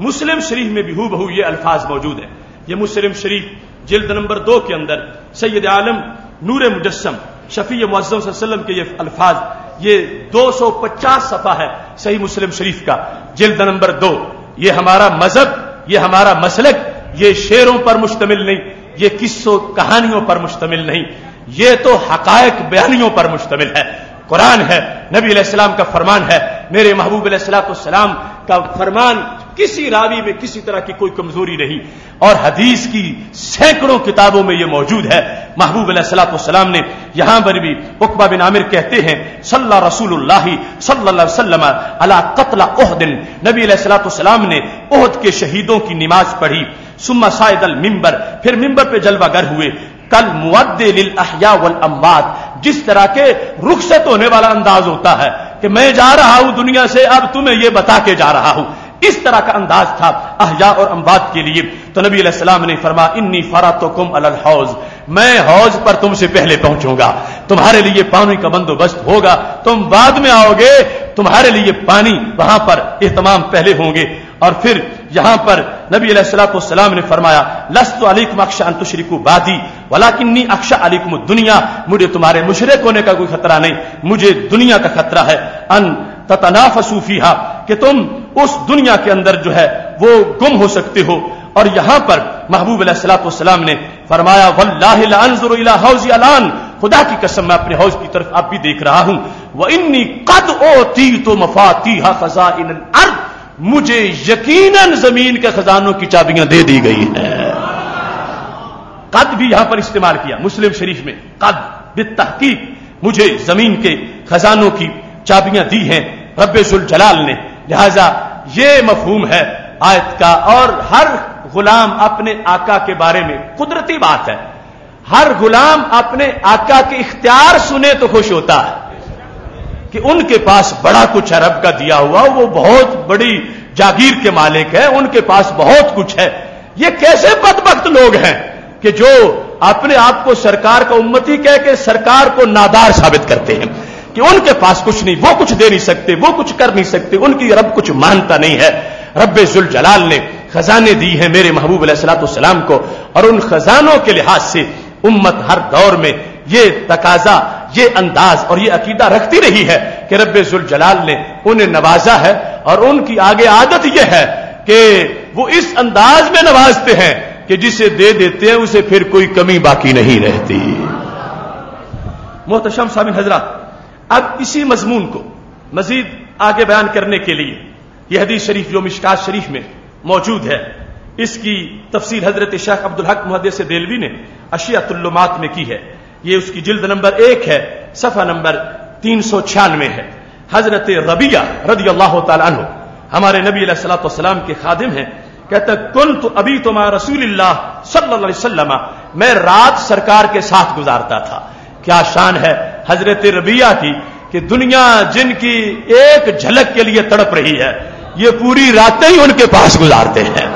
मुस्लिम शरीफ में भी हु बहू ये अल्फाज मौजूद है। ये मुस्लिम शरीफ जिल्द नंबर दो के अंदर सैयद आलम नूर मुजस्म शफी मुआजम के ये अल्फाज ये 250 सफ़ा है सही मुस्लिम शरीफ का। जिल्द नंबर दो, ये हमारा मज़हब, ये हमारा मसलक, ये शेरों पर मुश्तमिल नहीं, ये किस्सों, कहानियों पर मुश्तमिल नहीं, ये तो हकायक बयानियों पर मुश्तमिल है। कुरान है, नबी का फरमान है, मेरे महबूब का फरमान किसी रावी में किसी तरह की कोई कमज़ोरी नहीं। और हदीस की सैकड़ों किताबों में यह मौजूद है। महबूब अलैहिस्सलाम ने यहाँ पर भी उकबा बिन आमिर कहते हैं, सल्ला रसूलुल्लाह सल्लल्लाहु अला कत्ला ओहदिन नबी अलैहिस्सलाम ने ओहद के शहीदों की नमाज़ पढ़ी। सुम्मा सायदल मिंबर, फिर मिंबर पे जलवागर हुए। कल मुद्दिल अहया वल अम्बाद जिस तरह के रुखसत होने वाला अंदाज होता है कि मैं जा रहा हूँ दुनिया से, अब तुम्हें यह बता के जा रहा हूँ। इस तरह का अंदाज था अहया और अम्बाद के लिए। तो नबी सलाम ने फरमा इन्नी फरा तो कुम अल हौज, मैं हौज पर तुमसे पहले पहुंचूँगा। तुम्हारे लिए पानी का बंदोबस्त होगा। तुम बाद में आओगे, तुम्हारे लिए पानी वहाँ पर एहतमाम पहले होंगे। और फिर यहाँ पर नबी सलाम ने फरमाया, लस्त अलीकुम अक्षा अंतुशरिकु बादी, वलाकिन्नी अक्षा अलीकुम दुनिया। मुझे तुम्हारे मुशरक होने का कोई खतरा नहीं, मुझे दुनिया का खतरा है। अन ततनाफसूफीहा कि तुम उस दुनिया के अंदर जो है, वो गुम हो सकते हो। और यहाँ पर महबूब सलाम ने फरमाया वल्लाहौजी अलान। खुदा की कसम, मैं अपने हौज की तरफ़ अब भी देख रहा हूँ। वह इन्नी कद ओ ती तो मफाती खजा इन अर्द। मुझे यकीनन ज़मीन के खजानों की चाबियाँ दे दी गई हैं। कद भी यहाँ पर इस्तेमाल किया, मुस्लिम शरीफ में। कद बित तहकीक मुझे ज़मीन के खजानों की चाबियाँ दी हैं। रब्बुल जलाल ने लिहाजा ये मफहूम है आयत का और हर गुलाम अपने आका के बारे में कुदरती बात है। हर गुलाम अपने आका के इख्तियार सुने तो खुश होता है कि उनके पास बड़ा कुछ है, रब का दिया हुआ, वो बहुत बड़ी जागीर के मालिक है, उनके पास बहुत कुछ है। ये कैसे बदबख्त लोग हैं कि जो अपने आप को सरकार का उम्मती कह के सरकार को नादार साबित करते हैं? कि उनके पास कुछ नहीं, वो कुछ दे नहीं सकते, वो कुछ कर नहीं सकते, उनकी रब कुछ मानता नहीं है। रब जुल जलाल ने खजाने दी हैं मेरे महबूब सलाम को, और उन खजानों के लिहाज से उम्मत हर दौर में ये तकाजा, ये अंदाज और ये अकीदा रखती रही है कि रब जलाल ने उन्हें नवाजा है, और उनकी आगे आदत यह है कि वो इस अंदाज में नवाजते हैं कि जिसे दे देते हैं, उसे फिर कोई कमी बाकी नहीं रहती। मोहतशम सामिन हज़रत अब इसी मजमून को मजीद आगे बयान करने के लिए यह हदीस शरीफ जो मिशकात शरीफ में मौजूद है, इसकी तफसील हज़रत शेख अब्दुल हक मुहदे से देलवी ने अशियातुल्लुमात में की है। ये उसकी जिल्द नंबर एक है, सफ़ा नंबर तीन सौ छियानवे है। हज़रत रबिया रदी अल्लाह तु हमारे नबी सलाम के खादिम हैं, कहते कुल तो अभी तो मैं रसूल सल्लाम मैं रात सरकार के साथ गुजारता था। क्या शान है हज़रत रबिया की कि दुनिया जिनकी एक झलक के लिए तड़प रही है, ये पूरी रातें ही उनके पास गुजारते हैं।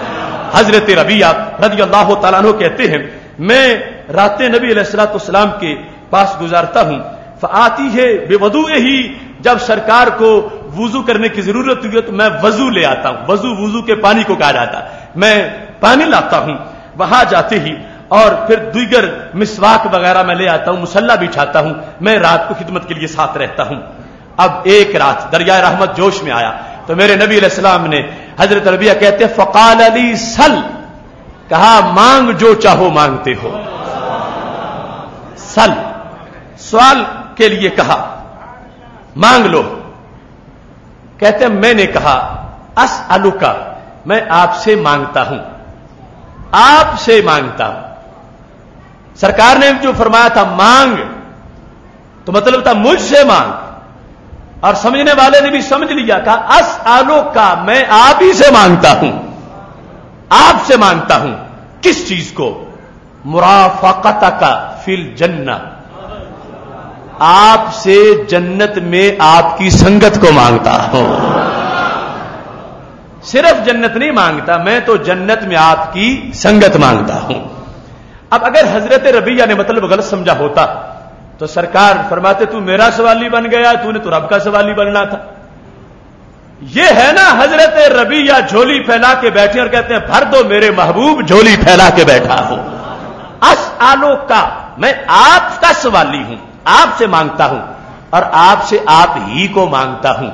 हज़रत रबिया रदी अल्लाह तु कहते हैं, मैं रातें नबी सलाम के पास गुजारता हूँ आती है बेवजू ही, जब सरकार को वज़ू करने की ज़रूरत हुई तो मैं वज़ू ले आता हूँ, वज़ू वज़ू के पानी को कहा जाता मैं पानी लाता हूँ, वहाँ जाते ही और फिर दुगर मिसवाक वगैरह मैं ले आता हूँ, मुसल्ला बिछाता हूँ, मैं रात को खिदमत के लिए साथ रहता हूँ। अब एक रात दरिया रहमत जोश में आया। तो मेरे नबी सलाम ने हज़रत रबिया कहते, फकाल अली सल। कहा, मांग जो चाहो मांगते हो। सल। सवाल के लिए कहा, मांग लो। कहते, मैंने कहा अस अलू का मैं आपसे माँगता हूँ, आपसे माँगता हूँ। सरकार ने जो फरमाया था, मांग तो मतलब था मुझसे मांग। और समझने वाले ने भी समझ लिया था अस आलो का, मैं आप ही से माँगता हूँ। आपसे माँगता हूँ। किस चीज़ को? मुराफाकता का फिल जन्ना आपसे जन्नत में आपकी संगत को माँगता हूँ। सिर्फ़ जन्नत नहीं माँगता, मैं तो जन्नत में आपकी संगत माँगता हूँ। अब अगर हज़रत रबिया ने मतलब गलत समझा होता तो सरकार फरमाते, तू मेरा सवाली बन गया, तूने तो रब का सवाली बनना था। ये है ना हज़रत रबिया झोली फैला के बैठे और कहते हैं, भर दो मेरे महबूब, झोली फैला के बैठा हो। अस आलोक का, मैं आपका सवाली हूँ, आपसे माँगता हूँ और आपसे आप ही को माँगता हूँ।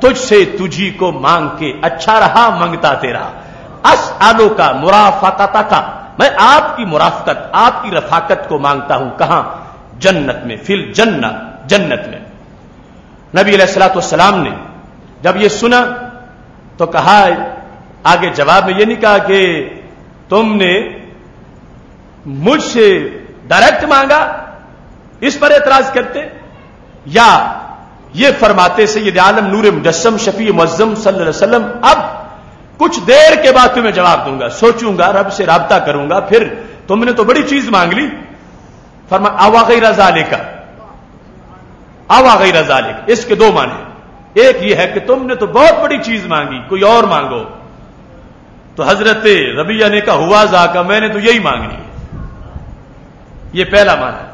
तुझसे तुझी को मांग के अच्छा रहा, माँगता तेरा। अस आलो का मुराफाकता का मैं आपकी मुराफकत, आपकी रफाकत को माँगता हूँ। कहाँ? जन्नत में, फिल जन्नत जन्नत में। नबी सलाम ने जब ये सुना तो कहा, आगे जवाब में ये नहीं कहा कि तुमने मुझसे डायरेक्ट मांगा, इस पर एतराज़ करते, या ये फरमाते से आलम नूर मुजस्म शफी मुजम सल्लम अब कुछ देर के बाद तुम्हें जवाब दूँगा, सोचूँगा, रब से रबता करूँगा, फिर तुमने तो बड़ी चीज़ मांग ली। फरमा आवा गई रजा लेकर आवा गई रजा लेकर इसके दो माने। एक ये है कि तुमने तो बहुत बड़ी चीज़ मांगी, कोई और मांगो। तो हज़रत रबिया ने कहा, हुआ जाका, मैंने तो यही मांगनी है ये पहला माना।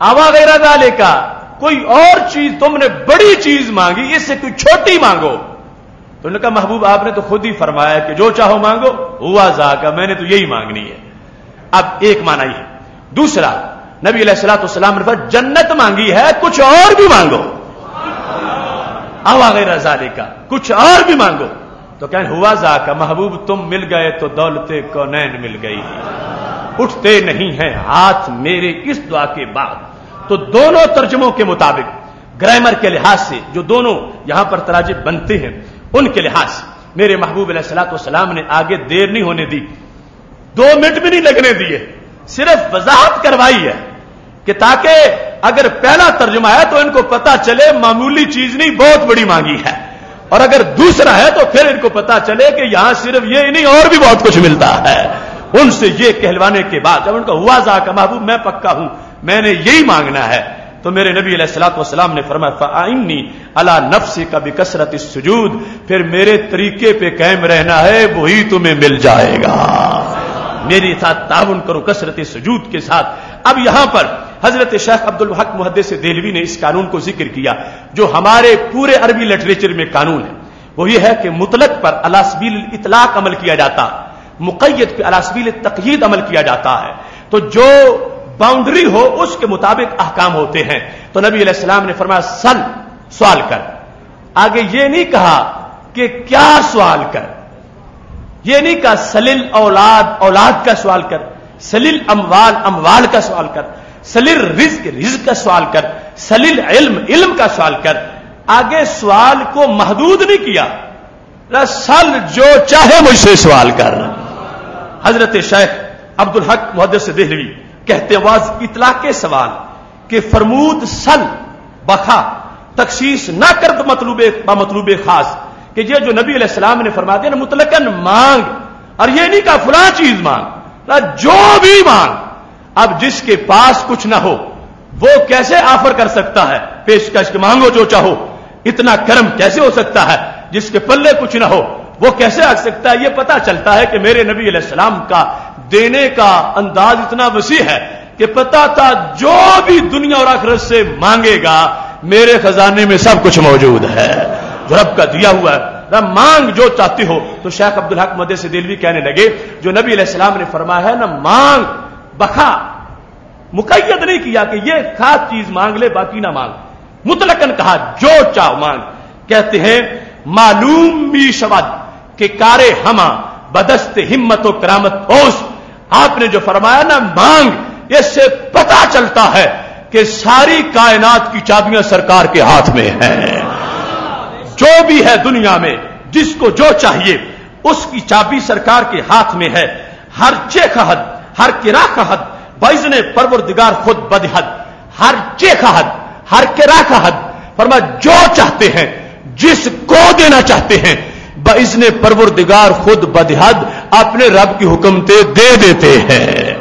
आवा गई रजा लेकर कोई और चीज़ तुमने बड़ी चीज़ मांगी, इससे कोई छोटी मांगो। तो उन्होंने कहा, महबूब, आपने तो खुद ही फरमाया कि जो चाहो मांगो, हुआ जाका, मैंने तो यही मांगनी है। अब एक माना ही दूसरा, नबी सलाम ने जन्नत मांगी है, कुछ और भी मांगो। आवा गए रजाले का कुछ और भी मांगो। तो कहें हुआ जाका, महबूब, तुम मिल गए तो दौलते कौनैन मिल गई। उठते नहीं हैं हाथ मेरे इस दुआ के बाद। तो दोनों तर्जमों के मुताबिक, ग्रामर के लिहाज से, जो दोनों यहाँ पर तराजे बनते हैं उनके लिहाज मेरे महबूब सलाम ने आगे देर नहीं होने दी। दो मिनट भी नहीं लगने दिए। सिर्फ़ वजाहत करवाई है कि ताकि अगर पहला तर्जुमा है तो इनको पता चले मामूली चीज़ नहीं, बहुत बड़ी मांगी है। और अगर दूसरा है तो फिर इनको पता चले कि यहाँ सिर्फ़ ये नहीं, और भी बहुत कुछ मिलता है। उनसे ये कहलवाने के बाद जब उनका हुआ जा का महबूब, मैं पक्का हूँ, मैंने यही मांगना है तो मेरे नबी सलाम ने फरमानी अला नफ्स का भी कसरत सुजूद। फिर मेरे तरीके पे कायम रहना है, वही तुम्हें मिल जाएगा। मेरे साथ ताउन करो कसरत सजूद के साथ। अब यहाँ पर हज़रत शेख अब्दुल हक मुहदस देलवी ने इस कानून को ज़िक्र किया, जो हमारे पूरे अरबी लिटरेचर में कानून है। वो ये है कि मुतलक पर अलासबील इतलाक अमल किया जाता मुकैद पे अलासबील तकहीद अमल किया जाता है। तो जो बाउंड्री हो, उसके मुताबिक अहकाम होते हैं। तो नबी सलाम ने फरमाया, सल, सवाल कर। आगे ये नहीं कहा कि क्या सवाल कर। ये नहीं कहा, सलिल औलाद औलाद का सवाल कर। सलिल अमवाल अमवाल का सवाल कर। सलिल रिज्क रिज्क का सवाल कर। सलिल इल्म इल्म का सवाल कर। आगे सवाल को महदूद नहीं किया। सल, जो चाहे मुझसे सवाल कर। हज़रत शेख अब्दुल हक मोहद्द से देहलवी। कहते वाज इतला के सवाल के फरमूद सल, बखा तखशीस न कर मतलूब मतलूब खास, कि ये जो नबी सलाम ने फरमा दिया ना, मुतलकन मांग, और ये नहीं कहा फुला चीज़ मांग जो भी मांग, अब जिसके पास कुछ ना हो, वो कैसे ऑफ़र कर सकता है? पेशकश के मांगो जो चाहो, इतना कर्म कैसे हो सकता है? जिसके पल्ले कुछ ना हो, वो कैसे आ सकता है? ये पता चलता है कि मेरे नबी सलाम का देने का अंदाज इतना वसी है कि पता था जो भी दुनिया और आखिरत से मांगेगा, मेरे खजाने में सब कुछ मौजूद है। जो रब का दिया हुआ है रब मांग जो चाहती हो तो शेख अब्दुल हक मदे से दिल भी कहने लगे, जो नबी सलाम ने फरमाया है, ना मांग, बखा मुकैद नहीं किया कि ये खास चीज़ मांग ले, बाकी ना मांग। मुतलकन कहा, जो चाहो मांग। कहते हैं, मालूम भी शब्द के कारे हमा, बदस्त हिम्मत करामत ओस आपने जो फरमाया ना, मांग, इससे पता चलता है कि सारी कायनात की चाबियाँ सरकार के हाथ में हैं। जो भी है दुनिया में, जिसको जो चाहिए, उसकी चाबी सरकार के हाथ में है। हर चे हद, हर किरा हद, बैजने परवरदिगार खुद बदहद। हर चे हद, हर किरा हद। फरमा, जो चाहते हैं, जिसको देना चाहते हैं इसने परवरदिगार खुद बदहद अपने रब की हुक्मते दे देते हैं।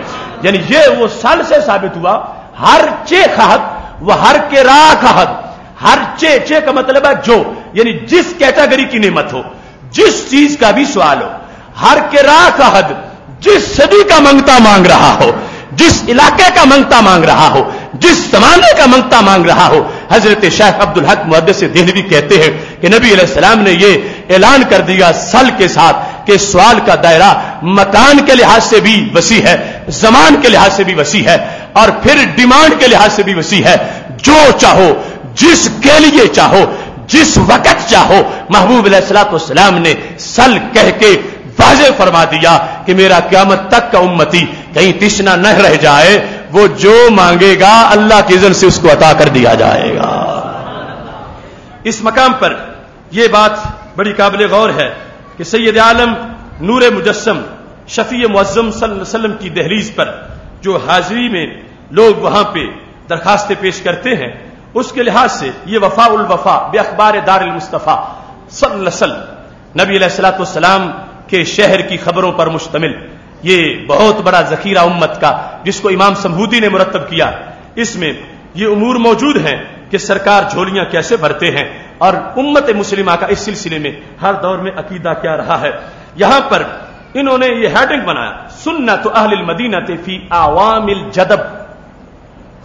यानी ये वो सल से साबित हुआ, हर चे खात वह हर के हद हर चे चे का मतलब है जो। यानी जिस कैटेगरी की नेमत हो, जिस चीज़ का भी सवाल हो, हर के राख हद जिस सदी का मंगता मांग रहा हो, जिस इलाके का मंगता मांग रहा हो, जिस जमाने का मंगता मांग रहा हो, हज़रत शेख अब्दुल हक मुहदस देहलवी कहते हैं कि नबी सलाम ने यह ऐलान कर दिया सल के साथ कि सवाल का दायरा मकान के लिहाज से भी वसी है, जमान के लिहाज से भी वसी है, और फिर डिमांड के लिहाज से भी वसी है। जो चाहो जिसके लिए चाहो, जिस वक्त चाहो, महबूब सलाम ने सल कह के वाजे फरमा दिया कि मेरा क्यामत तक का उम्मती कहीं तिश्ना न रह जाए, वो जो मांगेगा, अल्लाह की इजन से उसको अता कर दिया जाएगा। इस मकाम पर यह बात बड़ी काबिल गौर है कि सैयद आलम नूर मुजस्म शफी मुआजम वसल्लम की दहलीज पर जो हाजिरी में लोग वहाँ पे दरखास्तें पेश करते हैं, उसके लिहाज से ये वफा उल वफा बे अखबार दार मुस्तफ़ा सल्लसल नबी सलाम के शहर की खबरों पर मुश्तमिल। ये बहुत बड़ा जखीरा उम्मत का, जिसको इमाम समूदी ने मुरतब किया। इसमें ये उमूर मौजूद हैं कि सरकार झोलियाँ कैसे भरते हैं। और उम्मत मुस्लिमा का इस सिलसिले में हर दौर में अकीदा क्या रहा है? यहाँ पर इन्होंने ये हेडिंग बनाया सुन्ना तो अहल मदीना फ़ी आवामिल जदब।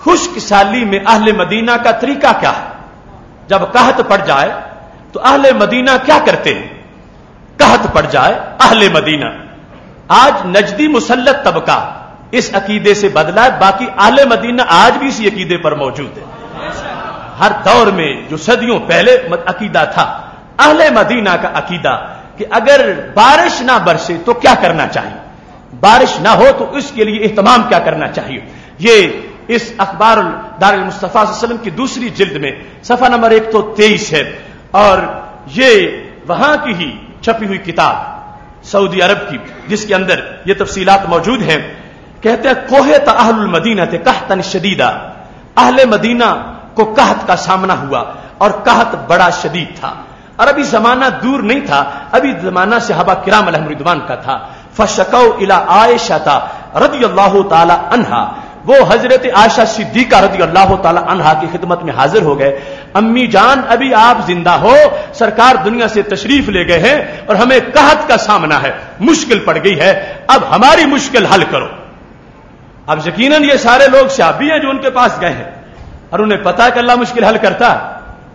खुश्क साली में अहल मदीना का तरीका क्या है? जब कहत पड़ जाए तो अहल मदीना क्या करते हैं? कहत पड़ जाए, अहल मदीना। आज नजदी मुसलत तबका इस अकीदे से बदला है, बाकी अहल मदीना आज भी इसी अकीदे पर मौजूद है। हर दौर में जो सदियों पहले अकीदा था, अहले मदीना का अकीदा कि अगर बारिश ना बरसे तो क्या करना चाहिए? बारिश ना हो तो इसके लिए एहतमाम क्या करना चाहिए? ये इस अखबार दार मुस्तफ़ा की दूसरी जिल्द में सफ़ा नंबर एक तो तेईस है। और ये वहाँ की ही छपी हुई किताब, सऊदी अरब की, जिसके अंदर ये तफसीलात मौजूद हैं। कहते हैं, कोहे तहल मदीना थे कहतन शदीदा। अहले मदीना को कहत का सामना हुआ और कहत बड़ा शदीद था। और अभी जमाना दूर नहीं था, अभी जमाना से हबा किराम अलहमरिदवान का था। फशकौ इला आयशा था रदी अल्लाह अनहा। वो हज़रत आशा सिद्दीका रदी अल्लाह तहा की खिदमत में हाजिर हो गए। अम्मी जान, अभी आप ज़िंदा हो, सरकार दुनिया से तशरीफ़ ले गए हैं और हमें कहत का सामना है। मुश्किल पड़ गई है, अब हमारी मुश्किल हल करो। अब यकीनन ये सारे लोग शाबी हैं जो उनके पास गए हैं। और उन्हें पता है कि अल्लाह मुश्किल हल करता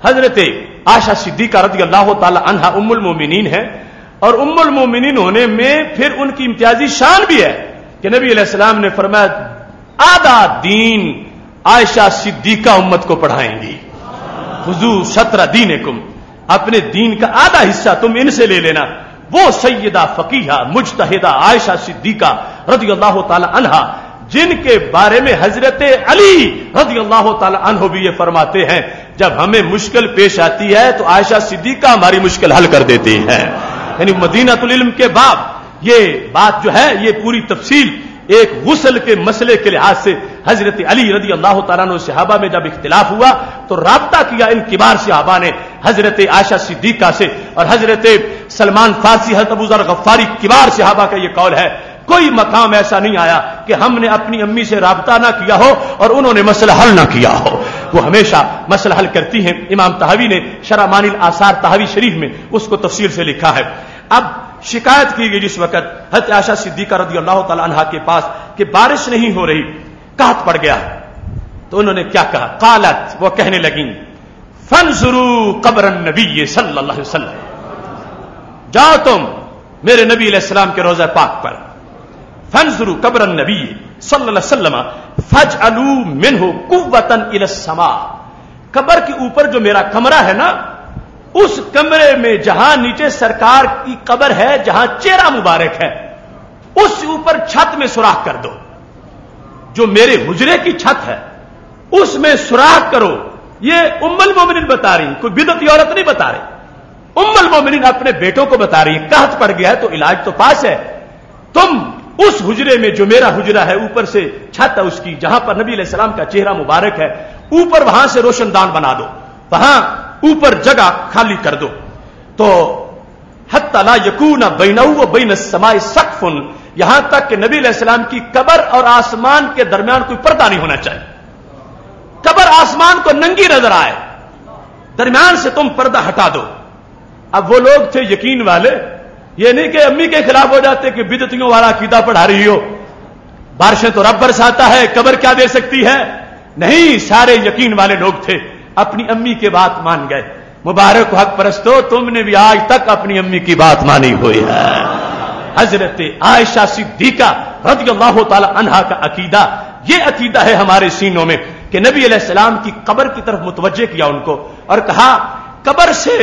हज़रत आशा सिद्दीका रदी अल्लाह तहा उम्मुल मोमिनीन है। और उम्मुल मोमिनीन होने में फिर उनकी इम्तियाजी शान भी है कि नबी सलाम ने फरमाया, आधा दीन आयशा सिद्दीका उम्मत को पढ़ाएँगी। हुजू सत्रह दीन कुम अपने दीन का आधा हिस्सा तुम इनसे ले लेना। वो सैयदा फकीहा मुजतहिदा आयशा सिद्दीका रदी अल्लाह तहा जिनके बारे में हज़रत अली रदी अल्लाह तहो भी ये फरमाते हैं, जब हमें मुश्किल पेश आती है तो आयशा सिद्दीका हमारी मुश्किल हल कर देती हैं। यानी मदीनातुल इल्म के बाद ये बात जो है, ये पूरी तफसील एक गुसल के मसले के लिहाज से हज़रत अली रदी अल्लाह तहाबा में जब इख्तिलाफ हुआ तो रबता किया इन किबार सहाबा ने हज़रत आशा सिद्दीका से। और हज़रत सलमान फारसी हज़रत गफ्फारी किबार सहाबा का यह कौल है कोई मकाम ऐसा नहीं आया कि हमने अपनी अम्मी से रबता ना किया हो और उन्होंने मसला हल ना किया हो। वो हमेशा मसला हल करती हैं। इमाम तहावी ने शरा मानिल आसार तहावी शरीफ में उसको तफसील से लिखा है। अब शिकायत की गई जिस वक्त हत आशा सिद्दीका रदी अल्लाह तला के पास कि बारिश नहीं हो रही कहत पड़ गया। तो उन्होंने क्या कहा? कालत, वो कहने लगी फन जुरू कब्र नबी सल्लल्लाहु जाओ तुम मेरे नबी सलाम के रोजा पाक पर। फनजुरू कब्र नबी सल्लल्लाहु फज अलू मिन हो कुवतन इलसमा कब्र के ऊपर जो मेरा कमरा है ना उस कमरे में जहाँ नीचे सरकार की कब्र है जहाँ चेहरा मुबारक है उस ऊपर छत में सुराख कर दो जो मेरे हुजरे की छत है उसमें सुराख करो ये उम्मल मोमिन बता रही कोई बिदती औरत नहीं बता रही उम्मल मोमिन अपने बेटों को बता रही कहत पड़ गया है तो इलाज तो पास है तुम उस हुजरे में जो मेरा हुजरा है, ऊपर से छत है उसकी, जहाँ पर नबी सलाम का चेहरा मुबारक है, ऊपर वहाँ से रोशनदान बना दो। वहाँ ऊपर जगह खाली कर दो। तो हत्तला यकून बैनऊ बैन समाय सकफुन, यहाँ तक कि नबी सलाम की कबर और आसमान के दरमियान कोई पर्दा नहीं होना चाहिए। कबर आसमान को नंगी नज़र आए, दरमियान से तुम पर्दा हटा दो। अब वो लोग थे यकीन वाले ये नहीं कि अम्मी के खिलाफ हो जाते कि बिदतियों वाला अकीदा पढ़ा रही हो। बारिशें तो रब बरसाता है, कबर क्या दे सकती है? नहीं, सारे यकीन वाले लोग थे। अपनी अम्मी की बात मान गए। मुबारक हक परस्तो तुमने भी आज तक अपनी अम्मी की बात मानी हुई है। हज़रत आयशा सिद्दीका रज़ी अल्लाह तहा का अकीदा, ये अकीदा है हमारे सीनों में कि नबी सलाम की कबर की तरफ़ मुतवजह किया उनको और कहा, कबर से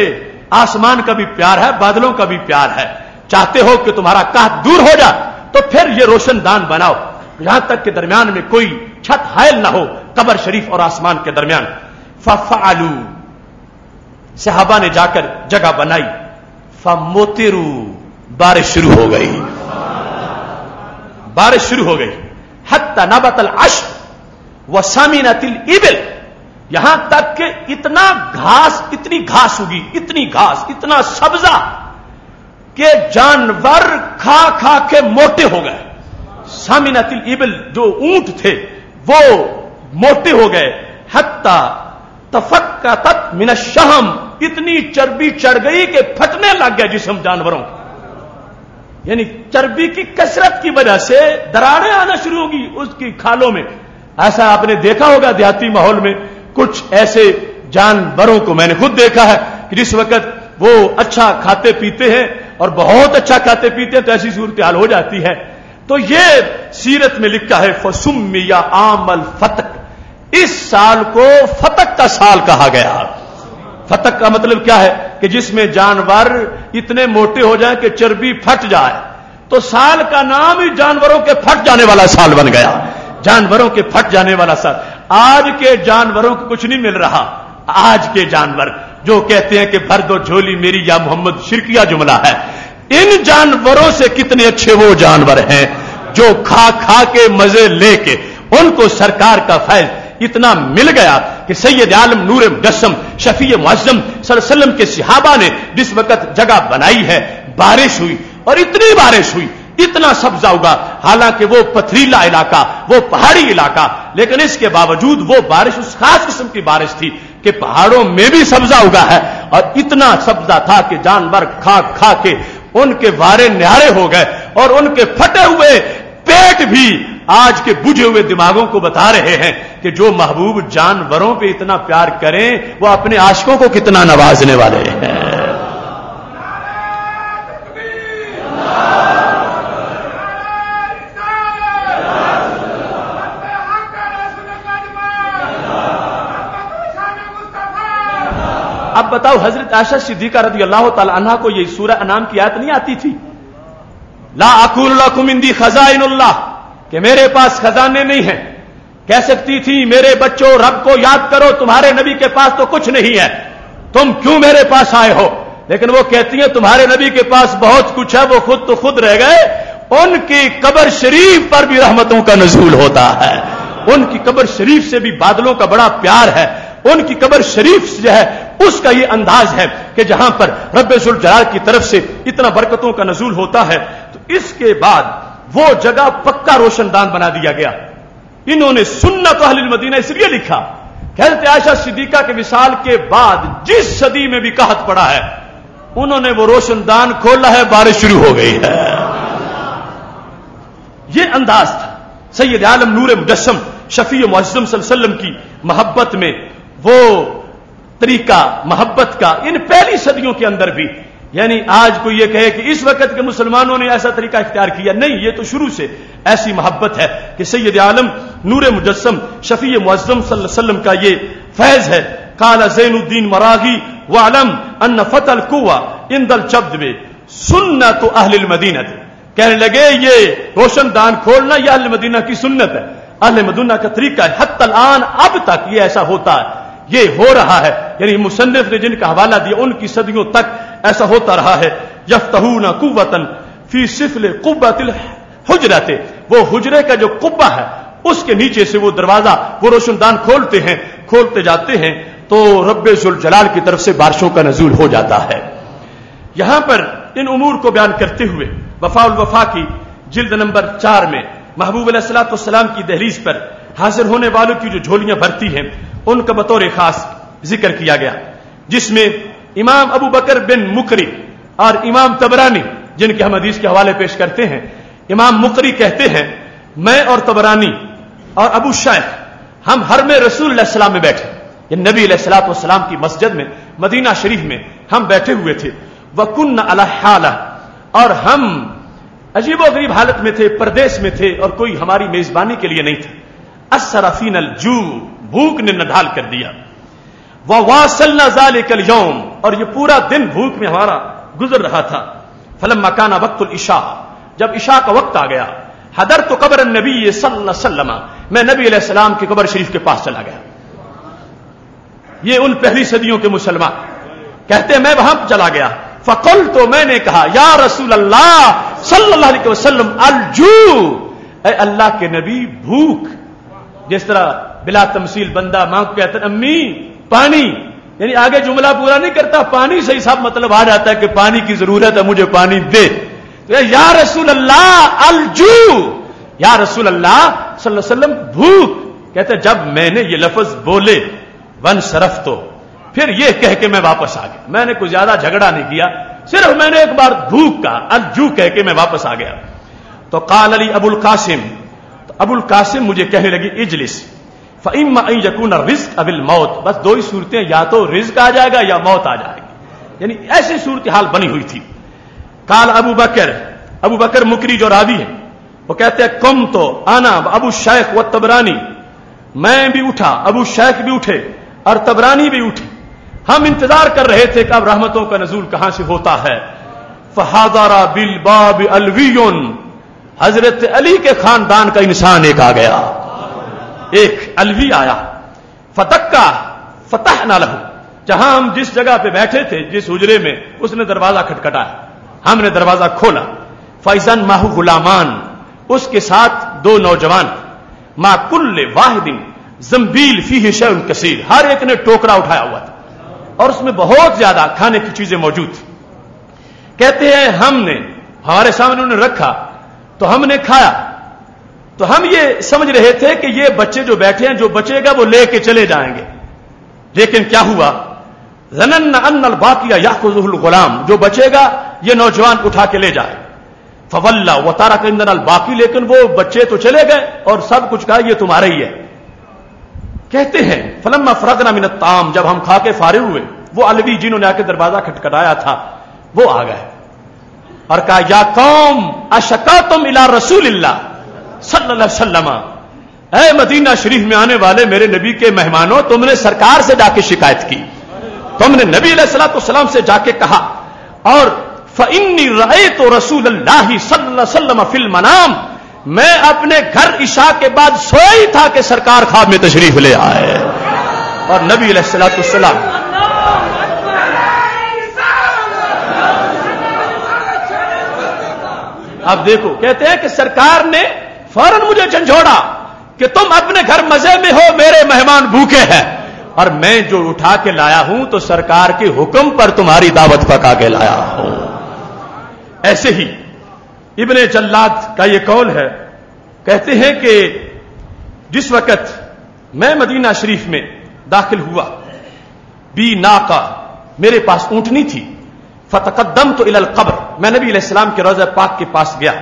आसमान का भी प्यार है, बादलों का भी प्यार है। चाहते हो कि तुम्हारा काह दूर हो जा तो फिर ये रोशनदान बनाओ। यहाँ तक के दरमियान में कोई छत हायल ना हो, कबर शरीफ और आसमान के दरमियान। फफालू सहाबा ने जाकर जगह बनाई। फमोतेरू, बारिश शुरू हो गई। बारिश शुरू हो गई। हत्ता नबतल अश व सामीनतिल इबिल। यहाँ तक कि इतना घास, इतनी घास होगी इतनी घास, इतना सब्जा के जानवर खा खा के मोटे हो गए। सामिनातिल इबल जो ऊँट थे, वो मोटे हो गए। हत्ता तफक का तत् मिन शहम इतनी चर्बी चढ़ गई कि फटने लग गया जिसम जानवरों यानी चर्बी की कसरत की वजह से दरारें आना शुरू होगी उसकी खालों में। ऐसा आपने देखा होगा देहाती माहौल में, कुछ ऐसे जानवरों को मैंने खुद देखा है कि जिस वक्त वो अच्छा खाते पीते हैं और बहुत अच्छा खाते पीते हैं तो ऐसी सूरत हाल हो जाती है। तो ये सीरत में लिखा है फसुम या आमल फतक। इस साल को फतक का साल कहा गया। फतक का मतलब क्या है? कि जिसमें जानवर इतने मोटे हो जाए कि चर्बी फट जाए। तो साल का नाम ही जानवरों के फट जाने वाला साल बन गया। जानवरों के फट जाने वाला साल। आज के जानवरों को कुछ नहीं मिल रहा। आज के जानवर जो कहते हैं कि भर दो झोली मेरी या मोहम्मद शिरकिया जुमला है। इन जानवरों से कितने अच्छे वो जानवर हैं जो खा खा के मज़े लेके उनको सरकार का फैज इतना मिल गया कि सैयद आलम नूर मुजस्म शफी मुजम सल्लम के सिहाबा ने जिस वक्त जगह बनाई है, बारिश हुई और इतनी बारिश हुई, इतना सब्जा उगा हालाँकि वो पथरीला इलाका, वो पहाड़ी इलाका, लेकिन इसके बावजूद वो बारिश उस खास किस्म की बारिश थी कि पहाड़ों में भी सब्जा उगा है और इतना सब्जा था कि जानवर खा खा के उनके वारे न्यारे हो गए और उनके फटे हुए पेट भी आज के बुझे हुए दिमागों को बता रहे हैं कि जो महबूब जानवरों पे इतना प्यार करें, वो अपने आशकों को कितना नवाजने वाले हैं। बताओ, हज़रत आशा सिद्दीका रदी अल्लाह तला को ये सूरह अनाम की आयत नहीं आती थी? ला अकुल्लाकुमिंदी खजाइनुल्लाह। कि मेरे पास खजाने नहीं है। कह सकती थी, मेरे बच्चों, रब को याद करो, तुम्हारे नबी के पास तो कुछ नहीं है। तुम क्यों मेरे पास आए हो? लेकिन वो कहती है, तुम्हारे नबी के पास बहुत कुछ है, वो खुद तो खुद रह गए। उनकी कबर शरीफ पर भी रहमतों का नजूल होता है। उनकी कबर शरीफ से भी बादलों का बड़ा प्यार है। उनकी कबर शरीफ जो है, उसका ये अंदाज है कि जहाँ पर जलाल की तरफ़ से इतना बरकतों का नजूल होता है तो इसके बाद वो जगह पक्का रोशनदान बना दिया गया। इन्होंने सुन्नत अहल मदीना इसलिए लिखा कहते आशा सिद्दीका के विशाल के बाद जिस सदी में भी कहत पड़ा है, उन्होंने वो रोशनदान खोला है, बारिश शुरू हो गई है। ये अंदाज था। सैयद आलम नूर मुजस्म शफी मुजम सल्लम की मोहब्बत में वो तरीका, मोहब्बत का, इन पहली सदियों के अंदर भी। यानी आज कोई ये कहे कि इस वक्त के मुसलमानों ने ऐसा तरीका इख्तियार किया। नहीं, ये तो शुरू से ऐसी मोहब्बत है कि सैयद आलम नूर मुजस्म शफी मुजम सल्लम का ये फैज है। काला जैनुद्दीन मरागी व आलम अन्न फतल कुआ इन दल शब्द में। सुन्ना तो अहल मदीनत। कहने लगे, ये रोशन दान खोलना यह अहल मदीना की सुन्नत है। अहल मदीना का तरीका है, हत्तल आन अब तक ये ऐसा होता है। ये हो रहा है। यानी मुसन्फ ने जिनका हवाला दिया, उनकी सदियों तक ऐसा होता रहा है। यफ्तहून कुवतन फ़ी सिफल कुब्बतिल हुजरते। वो हुजरे का जो कुब्बा है, उसके नीचे से वो दरवाज़ा, वो रोशनदान खोलते हैं, खोलते जाते हैं तो रब्बे जलाल की तरफ़ से बारिशों का नजूल हो जाता है। यहाँ पर इन उमूर को बयान करते हुए वफाउल वफा की जिल्द नंबर चार में महबूब सलाम की दहलीज पर हाजिर होने वालों की जो झोलियाँ भरती हैं, उनका बतौर खास ज़िक्र किया गया, जिसमें इमाम अबू बकर बिन मुकरी और इमाम तबरानी, जिनके हम हदीस के हवाले पेश करते हैं, इमाम मुकरी कहते हैं, मैं और तबरानी और अबू शाह हम हर में रसूल सलाम में बैठे ये नबी सलाम की मस्जिद में, मदीना शरीफ में, हम बैठे हुए थे वकुन अला और हम अजीबो गरीब हालत में थे, प्रदेश में थे, और कोई हमारी मेजबानी के लिए नहीं था। असरफीन अल जू भूख ने नढाल कर दिया वह वासलना जाल कल यौम और ये पूरा दिन भूख में हमारा गुजर रहा था फलम मकाना वक्तुल इशा जब इशा का वक्त आ गया हदर तो कबर नबी सल्लम मैं नबी सलाम की कबर शरीफ के पास चला गया ये उन पहली सदियों के मुसलमान कहते मैं वहाँ चला गया फकुल तो मैंने कहा या रसूल अल्लाह सल्लल्लाहु अलैहि वसल्लम अलजू अल्लाह के नबी भूख जिस तरह बिला तमसील बंदा मांग कहते अम्मी, पानी। यानी आगे जुमला पूरा नहीं करता, पानी से ही सब मतलब आ जाता है कि पानी की ज़रूरत है, मुझे पानी दे। तो या रसूल अल्लाह अलजू। या रसूल अल्लाह सल्लम भूख। कहते जब मैंने ये लफ्ज बोले, वन सरफ तो। फिर ये कह के मैं वापस आ गया। मैंने कुछ ज़्यादा झगड़ा नहीं किया, सिर्फ़ मैंने एक बार धूप का अजू कह के मैं वापस आ गया। तो काल अली अबुल कासिम अबुल कासिम मुझे कहने लगी, इजलिस यकून रिस्क अबिल मौत। बस दो ही सूरतें, या तो रिस्क आ जाएगा या मौत आ जाएगी। यानी ऐसी सूरत हाल बनी हुई थी। काल अबू बकर अबू बकर मुकरी जो रावी है, वो कहते हैं, कम तो आना अबू शेख व तबरानी। मैं भी उठा, अबू शेख भी उठे और तबरानी भी उठे। हम इंतज़ार कर रहे थे कि अब रहमतों का नजूल कहाँ से होता है। फहादारा बिल बाब अलवीन हज़रत अली के खानदान का इंसान एक आ गया। एक अलवी आया। फतक्का, फतह ना लहू। जहाँ हम जिस जगह पे बैठे थे, जिस उजरे में, उसने दरवाज़ा खटखटाया। हमने दरवाज़ा खोला। फैजन माहू गुलामान, उसके साथ दो नौजवान। मा कुल्ले वाहिदिन, जम्बील फ़ी शैन कसीर। हर एक ने टोकरा उठाया हुआ था। और उसमें बहुत ज़्यादा खाने की चीज़ें मौजूद थी। कहते हैं, हमने, हमारे सामने उन्होंने रखा। तो हमने खाया। तो हम ये समझ रहे थे कि ये बच्चे जो बैठे हैं, जो बचेगा, वो लेके चले जाएँगे। लेकिन क्या हुआ? जनन अनल बाकिया याकुल गुलाम। जो बचेगा, ये नौजवान उठा के ले जाए। फवल्ला वो तारा कंदन बाकी, लेकिन वो बच्चे तो चले गए और सब कुछ कहा, ये तुम्हारा ही है। कहते हैं फलम फरगना मिनत ताम। जब हम खा के फारे हुए, वो अलवी जिन्होंने आके दरवाज़ा खटखटाया था, वो आ गए। और कहा, या कौम अशका तुम इला रसूल सल्लल्लाहु ए मदीना शरीफ में आने वाले मेरे नबी के मेहमानों, तुमने सरकार से जाके शिकायत की। तुमने नबी सलाम से जाके कहा, और फ़िन्नी रहे तो रसूल अल्लाह सल्लल्लाहु फिल मनाम। मैं अपने घर ईशा के बाद ही था कि सरकार खाब में तशरीफ़ ले आए। और नबी सलाम अब देखो, कहते हैं कि सरकार ने फ़ौरन मुझे झंझोड़ा कि तुम अपने घर मज़े में हो, मेरे मेहमान भूखे हैं। और मैं जो उठा के लाया हूँ तो सरकार के हुक्म पर तुम्हारी दावत पका के लाया हूँ। ऐसे ही इबन जल्लाद का यह कौल है। कहते हैं कि जिस वक्त मैं मदीना शरीफ में दाखिल हुआ, बी नाका मेरे पास ऊंटनी थी फतकदम तो इलल कब्र मैं नबी इस्लाम के रोजा पाक के पास गया।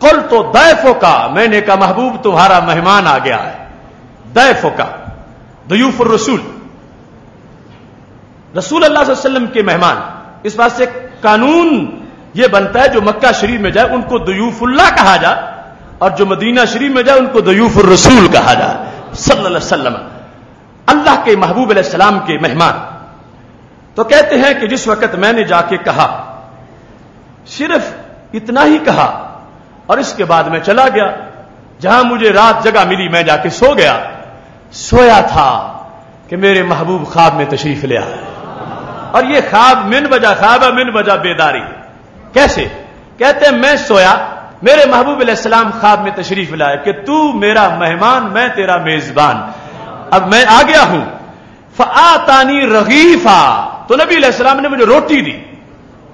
कुल तो दैफो का मैंने कहा, महबूब तुम्हारा मेहमान आ गया है। दैफो का दयूफ रसूल। रसूल अल्लाह के मेहमान। इस बात से कानून यह बनता है, जो मक्का शरीफ में जाए, उनको दयूफुल्ला कहा जाए और जो मदीना शरीफ में जाए, उनको दयूफ रसूल कहा जाए सल्लल्लाहु अल्लाह के महबूब सलाम के मेहमान। तो कहते हैं कि जिस वक्त मैंने जाके कहा, सिर्फ़ इतना ही कहा, और इसके बाद मैं चला गया। जहाँ मुझे रात जगह मिली, मैं जाके सो गया। सोया था कि मेरे महबूब ख्वाब में तशरीफ़ ले आए। और ये ख्वाब मिन बजा ख्वाब है मिन बजा बेदारी कैसे? कहते हैं, मैं सोया, मेरे महबूब सलाम ख्वाब में तशरीफ़ लाए कि तू मेरा मेहमान, मैं तेरा मेजबान। अब मैं आ गया हूँ। फ़ातानी रगीफा। तो नबी सलाम ने मुझे रोटी दी।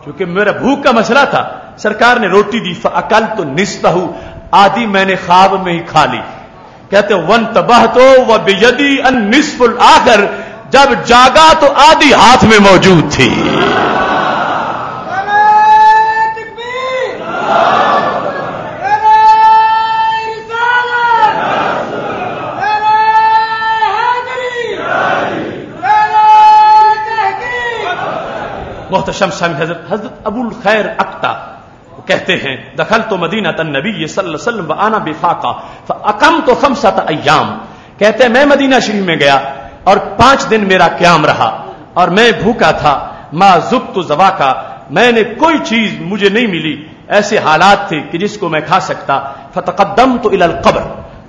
क्योंकि मेरा भूख का मसला था, सरकार ने रोटी दी अकल तो निस्बहू आदि मैंने ख्वाब में ही खा ली। कहते वन तबाह तो वह बेयदी अन निस्फुल आकर जब जागा तो आदि हाथ में मौजूद थी। मोहतशम समी हज़रत हज़रत अबुल खैर अक्ता। कहते हैं दखल तो मदीना तन नबी वसल्लम आना बेफाका अकम तो खमसत अयाम कहते हैं, मैं मदीना शरीफ में गया और पाँच दिन मेरा क्याम रहा और मैं भूखा था। माँ जुब तो जवा का मैंने कोई चीज़ मुझे नहीं मिली। ऐसे हालात थे कि जिसको मैं खा सकता। फतकदम तो इल कब्र।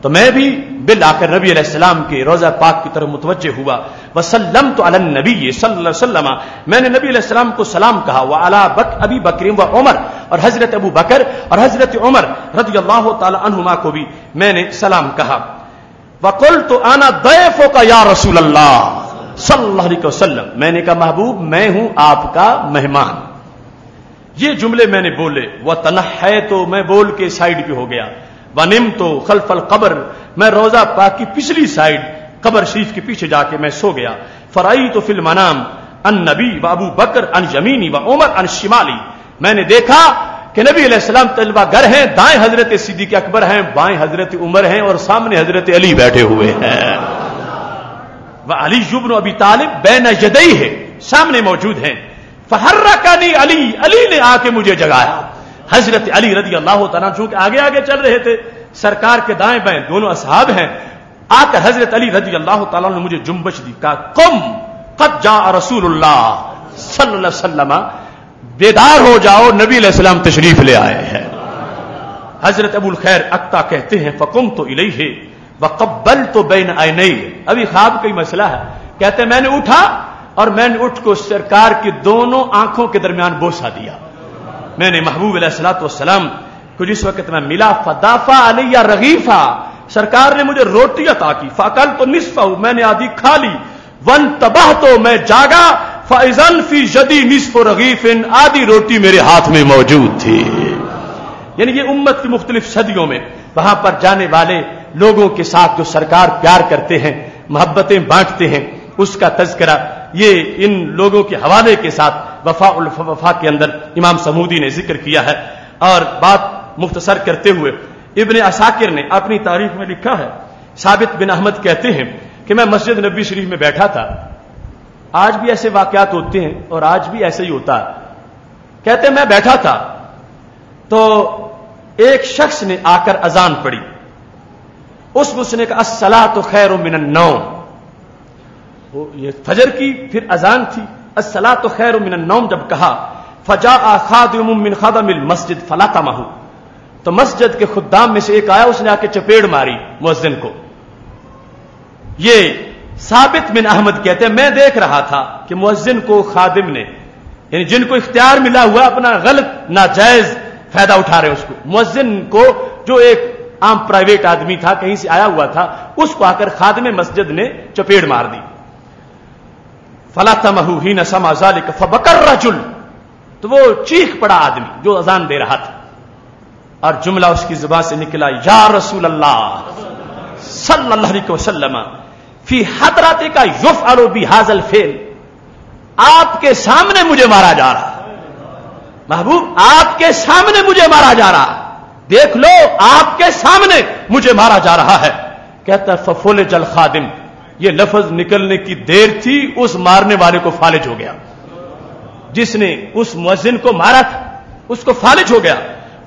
तो मैं भी बिल आकर नबी सलाम के रोजा पाक की तरफ़ मुतवजह हुआ। वसल्लम तो अल नबी सल्लम मैंने नबी सलाम को सलाम कहा, वह अला बक अभी बकरीम व उमर और हज़रत अबू बकर और हज़रत उमर रज़ी अल्लाह तनुमा को भी मैंने सलाम कहा। वकुल तो आना दैफों का या रसूल अल्लाह सल्लल्लाहु वसल्लम। मैंने कहा, महबूब, मैं हूँ आपका मेहमान। ये जुमले मैंने बोले वह तनह है तो मैं बोल के साइड पे हो गया। वनिम तो खलफल कबर। मैं रोजा पाक की पिछली साइड, कबर शरीफ के पीछे जाके मैं सो गया। फराई तो फिल मनाम, अन नबी अबू बकर, अन जमीनी व उमर, अन शिमाली। मैंने देखा कि नबी अलैहिस्सलाम तलबा घर हैं, दाएँ हज़रत सिद्दीक अकबर हैं, बाएँ हज़रत उमर हैं और सामने हज़रत अली बैठे हुए हैं। वह अली जुबन अबी तालिब बैन जदई है सामने मौजूद हैं। फहर्रा अली अली ने आके मुझे जगाया। हज़रत अली रदी अल्लाह तना चूँकि आगे आगे चल रहे थे, सरकार के दाएँ बाएँ दोनों असहाब हैं। आकर हज़रत अली रदी अल्लाह तला ने मुझे जुम्बश दी, कहा, कुम, कद जा रसूलुल्लाह, सल्लल्लाहु बेदार हो जाओ, नबी सलाम तशरीफ़ ले आए हैं। हज़रत अबुल खैर अक्ता कहते हैं फकुम तो इलही है वकब्बल तो बैन आय अभी ख्वाब का ही मसला है। कहते मैंने उठा और मैंने उठ को सरकार की दोनों आँखों के दरमियान बोसा दिया। मैंने महबूब सलाम को जिस वक्त मैं मिला, फदाफा अलिया रगीफा, सरकार ने मुझे रोटी अता की फाकल तो निस्फा मैंने आदि खा ली वन तबाह तो मैं जागा फैजन फ़ी जदी निस्फ रगीफ इन आदि रोटी मेरे हाथ में मौजूद थी। यानी ये उम्मत की मुख्तलिफ़ सदियों में, वहाँ पर जाने वाले लोगों के साथ जो सरकार प्यार करते हैं, मोहब्बतें बांटते हैं, उसका तस्करा ये इन लोगों के हवाले के साथ वफा वफा के अंदर इमाम समूदी ने ज़िक्र किया है। और बात मुख्तसर करते हुए इबन असाकिर ने अपनी तारीफ़ में लिखा है। साबित बिन अहमद कहते हैं कि मैं मस्जिद नबी शरीफ में बैठा था। आज भी ऐसे वाकयात होते हैं और आज भी ऐसे ही होता है। कहते मैं बैठा था। तो एक शख्स ने आकर अजान पड़ी उस उसने कहा असला तो खैर मिन नौ ये फजर की, फिर अजान थी। असला तो खैर मिन नौम जब कहा फजा खादिन खादमिल मस्जिद फलाता महू तो मस्जिद के खुदाम में से एक आया, उसने आके चपेड़ मारी मुअज्जिन को। ये साबित बिन अहमद कहते हैं, मैं देख रहा था कि मुअज्जिन को खादिम ने, यानी जिनको इख्तियार मिला हुआ, अपना गलत, नाजायज फ़ायदा उठा रहे उसको। मुअज्जिन को जो एक आम प्राइवेट आदमी था, कहीं से आया हुआ था, उसको आकर खादम मस्जिद ने चपेड़ मार दी। फलातमहू ही न समाजालिक फबकर रजुल। तो वो चीख पड़ा आदमी जो अजान दे रहा था। और जुमला उसकी ज़ुबान से निकला, या रसूल अल्लाह सल्लल्लाहु वसल्लम, फ़ी हतराते का युफ अरो भी हाजल फेल। आपके सामने मुझे मारा जा रहा। महबूब, आपके सामने मुझे मारा जा रहा। देख लो, आपके सामने मुझे मारा जा रहा है। कहता फफोले जल खादिम ये लफज निकलने की देर थी, उस मारने वाले को फालिज हो गया। जिसने उस मुअजिन को मारा था, उसको फालिज हो गया।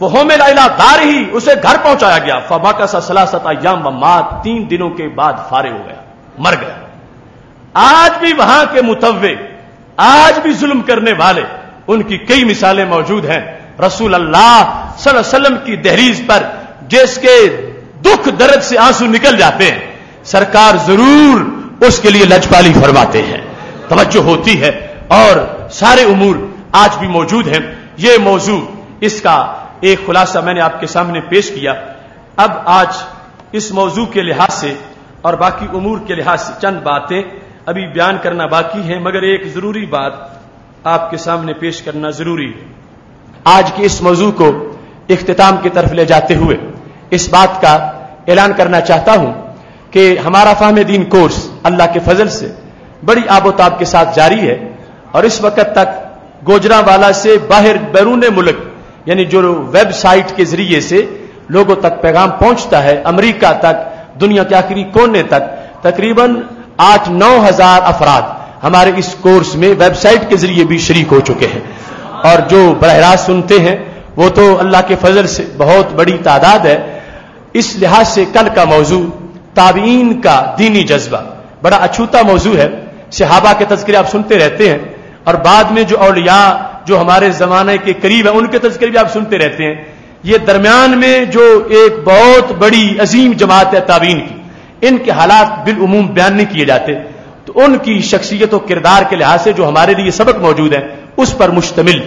वो लाइला दार ही उसे घर पहुँचाया गया। फबा का सलासत अयाम मात, तीन दिनों के बाद फारे हो गया, मर गया। आज भी वहाँ के मुतवे आज भी जुल्म करने वाले, उनकी कई मिसालें मौजूद हैं। रसूल अल्लाह वसल्लम की दहलीज पर, जिसके दुख दर्द से आँसू निकल जाते हैं। सरकार ज़रूर उसके लिए लजपाली फरमाते हैं। तवज्जो होती है और सारे उमूर आज भी मौजूद हैं। ये मौजू, इसका एक खुलासा मैंने आपके सामने पेश किया। अब आज इस मौजू के लिहाज से और बाकी उमूर के लिहाज से चंद बातें अभी बयान करना बाकी है, मगर एक ज़रूरी बात आपके सामने पेश करना ज़रूरी है। आज के इस मौजू को इख्तिताम की तरफ़ ले जाते हुए इस बात का ऐलान करना चाहता हूँ कि हमारा फाहम दीन कोर्स अल्लाह के फजल से बड़ी आबोताब के साथ जारी है और इस वक्त तक गोजरावाला से बाहर बैरून मुल्क, यानी जो वेबसाइट के ज़रिए से लोगों तक पैगाम पहुँचता है, अमेरिका तक, दुनिया के आखिरी कोने तक, तकरीबन आठ नौ हज़ार अफराद हमारे इस कोर्स में वेबसाइट के ज़रिए भी शरीक हो चुके हैं। और जो बरह सुनते हैं, वो तो अल्लाह के फजल से बहुत बड़ी तादाद है। इस लिहाज से कल का मौजू ताबीन का दीनी जज्बा। बड़ा अछूता मौजू है। शहाबा के तस्करे आप सुनते रहते हैं। और बाद में जो अलिया जो हमारे जमाने के करीब है, उनके तस्करे भी आप सुनते रहते हैं। ये दरमियान में जो एक बहुत बड़ी अजीम जमात है ताबीन की, इनके हालात बिलूम बयान नहीं किए जाते। तो उनकी शख्सियत और किरदार के लिहाज से जो हमारे लिए सबक मौजूद है, उस पर मुश्तमिल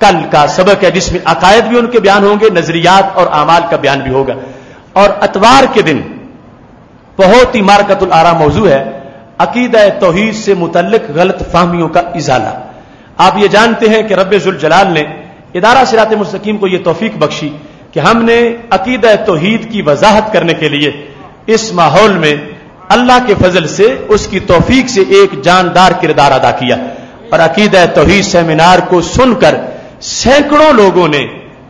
कल का सबक है, जिसमें अकायद भी उनके बयान होंगे, नजरियात और अमाल का बयान भी होगा। और अतवार के दिन बहुत ही मारकतुल आरा मौजू है। अकीद तोहीद से मुतलक गलत फहमियों का इजाला। आप ये जानते हैं कि रब जलाल ने इदारा सिरात मुस्तकीम को यह तोफीक बख्शी कि हमने अकीद तोहीद की वजाहत करने के लिए इस माहौल में अल्लाह के फजल से उसकी तोफीक से एक जानदार किरदार अदा किया। और अकीद तोहीद सेमिनार को सुनकर सैकड़ों लोगों ने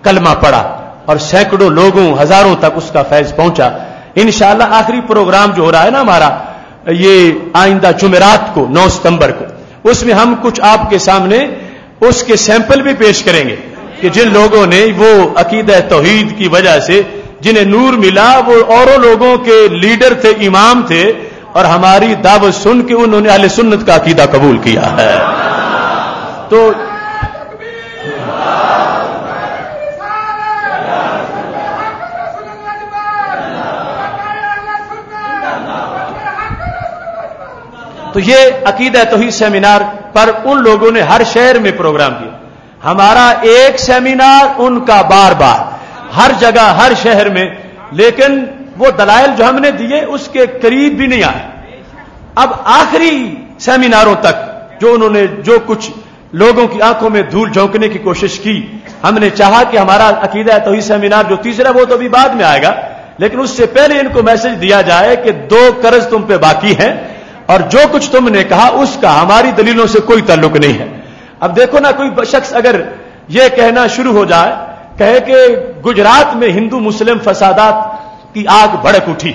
कलमा पढ़ा और सैकड़ों लोगों, हज़ारों तक उसका फैज पहुँचा। इंशाला आखिरी प्रोग्राम जो हो रहा है ना हमारा, ये आइंदा जुमेरात को 9 सितंबर को, उसमें हम कुछ आपके सामने उसके सैंपल भी पेश करेंगे कि जिन लोगों ने वो अकीद तोहीद की वजह से जिन्हें नूर मिला, वो औरों लोगों के लीडर थे, इमाम थे, और हमारी दावत सुन के उन्होंने अल सुन्नत का अकीदा कबूल किया है। तो तो ये अकीद तोही सेमिनार पर उन लोगों ने हर शहर में प्रोग्राम किया। हमारा एक सेमिनार उनका बार बार हर जगह, हर शहर में। लेकिन वो दलाइल जो हमने दिए, उसके करीब भी नहीं आए। अब आखिरी सेमिनारों तक जो उन्होंने, जो कुछ लोगों की आँखों में धूल झोंकने की कोशिश की, हमने चाहा कि हमारा अकीदा तोही सेमिनार जो तीसरा, वो तो अभी बाद में आएगा। लेकिन उससे पहले इनको मैसेज दिया जाए कि दो कर्ज तुम पे बाकी है। और जो कुछ तुमने कहा, उसका हमारी दलीलों से कोई ताल्लुक नहीं है। अब देखो ना, कोई शख्स अगर यह कहना शुरू हो जाए, कहे कि गुजरात में हिंदू मुस्लिम फसादात की आग भड़क उठी।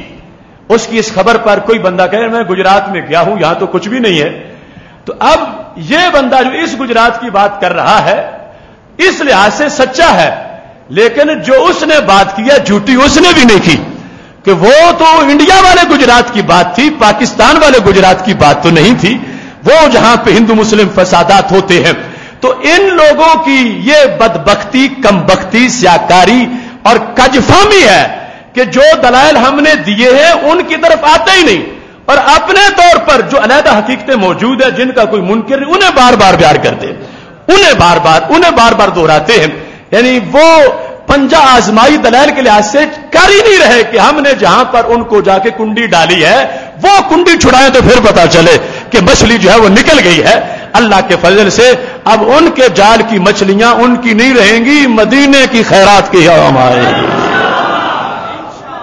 उसकी इस खबर पर कोई बंदा कहे, मैं गुजरात में गया हूँ, यहाँ तो कुछ भी नहीं है। तो अब यह बंदा जो इस गुजरात की बात कर रहा है, इस लिहाज से सच्चा है, लेकिन जो उसने बात किया झूठी उसने भी नहीं की। कि वो तो इंडिया वाले गुजरात की बात थी, पाकिस्तान वाले गुजरात की बात तो नहीं थी। वो जहाँ पे हिंदू मुस्लिम फसादात होते हैं। तो इन लोगों की ये बदबख्ती, कमबख्ती, स्याकारी और कजफामी है कि जो दलाइल हमने दिए हैं, उनकी तरफ़ आते ही नहीं। और अपने तौर पर जो अलहदा हकीकतें मौजूद है, जिनका कोई मुनकर नहीं, उन्हें बार बार प्यार करते उन्हें बार बार उन्हें बार बार दोहराते हैं। यानी वो पंजा आजमाई दलाल के लिहाज से कर ही नहीं रहे कि हमने जहाँ पर उनको जाके कुंडी डाली है, वो कुंडी छुड़ाए तो फिर पता चले कि मछली जो है वो निकल गई है। अल्लाह के फजल से अब उनके जाल की मछलियाँ उनकी नहीं रहेंगी, मदीने की खैरात की हम आएगी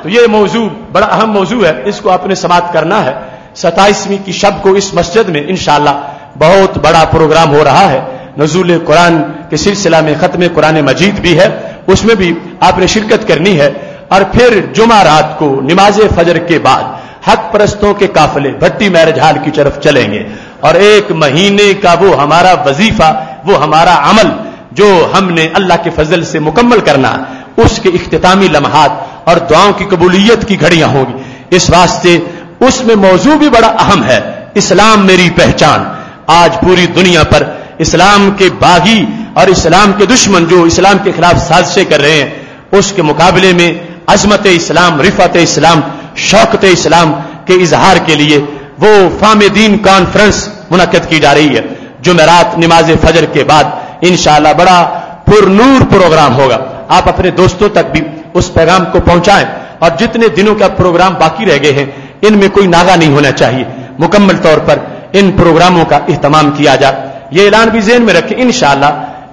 तो ये मौजू, बड़ा अहम मौजू है, इसको आपने समाप्त करना है। सताइसवीं की शब को इस मस्जिद में इंशाला बहुत बड़ा प्रोग्राम हो रहा है। नजूल कुरान के सिलसिला में खत्म कुरान मजीद भी है। उसमें भी आपने शिरकत करनी है। और फिर जुमा रात को, नमाज़ फजर के बाद, हक परस्तों के काफले, भट्टी मैरिज हाल की तरफ़ चलेंगे। और एक महीने का वो हमारा वजीफा, वो हमारा अमल, जो हमने अल्लाह के फजल से मुकम्मल करना, उसके इख्तामी लम्हात और दुआओं की कबूलियत की घड़ियाँ होंगी। इस वास्ते उसमें मौजू भी बड़ा अहम है। इस्लाम मेरी पहचान। आज पूरी दुनिया पर इस्लाम के बागी और इस्लाम के दुश्मन जो इस्लाम के खिलाफ साजिशें कर रहे हैं, उसके मुकाबले में अजमत इस्लाम, रिफत इस्लाम, शौकत इस्लाम के इजहार के लिए वो फाम दीन कॉन्फ्रेंस मुनद की जा रही है जुमेरात नमाज़ फजर के बाद इंशाला बड़ा पुरनूर प्रोग्राम होगा। आप अपने दोस्तों तक भी उस पैगाम को पहुंचाएँ और जितने दिनों का प्रोग्राम बाकी रह गए हैं, इनमें कोई नागा नहीं होना चाहिए। मुकम्मल तौर पर इन प्रोग्रामों का इहतमाम किया जाए ये ऐलान भी जेन में रखें इन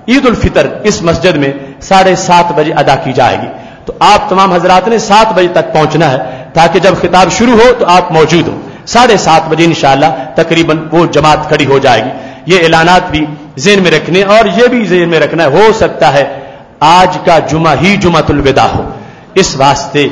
ईद उल फितर इस मस्जिद में साढ़े सात बजे अदा की जाएगी। तो आप तमाम हजरात ने सात बजे तक पहुँचना है, ताकि जब खिताब शुरू हो तो आप मौजूद हो। साढ़े सात बजे इंशाला तकरीबन वो जमात खड़ी हो जाएगी। ये ऐलानात भी जेन में रखने और ये भी जेन में रखना है। हो सकता है, आज का जुमा ही जुमातुलविदा हो। इस वास्ते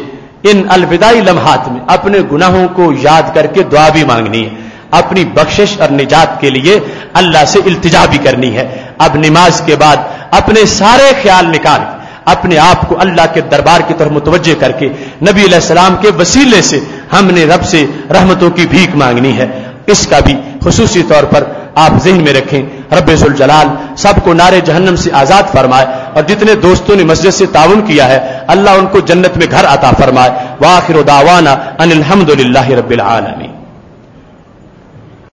इन अलविदाई लम्हात में अपने गुनाहों को याद करके दुआ भी मांगनी है। अपनी बख्शिश और निजात के लिए अल्लाह से इल्तिजा भी करनी है। अब नमाज़ के बाद अपने सारे ख्याल निकाल, अपने आप को अल्लाह के दरबार की तरफ़ मुतवजह करके नबी सलाम के वसीले से हमने रब से रहमतों की भीख मांगनी है। इसका भी खसूसी तौर पर आप जहन में रखें। रबुल जलाल सबको नारे जहन्नम से आज़ाद फरमाए और जितने दोस्तों ने मस्जिद से ताउन किया है, अल्लाह उनको जन्नत में घर अता फरमाए। वाखिर दावाना अनिलहमदिल्ला रबालमी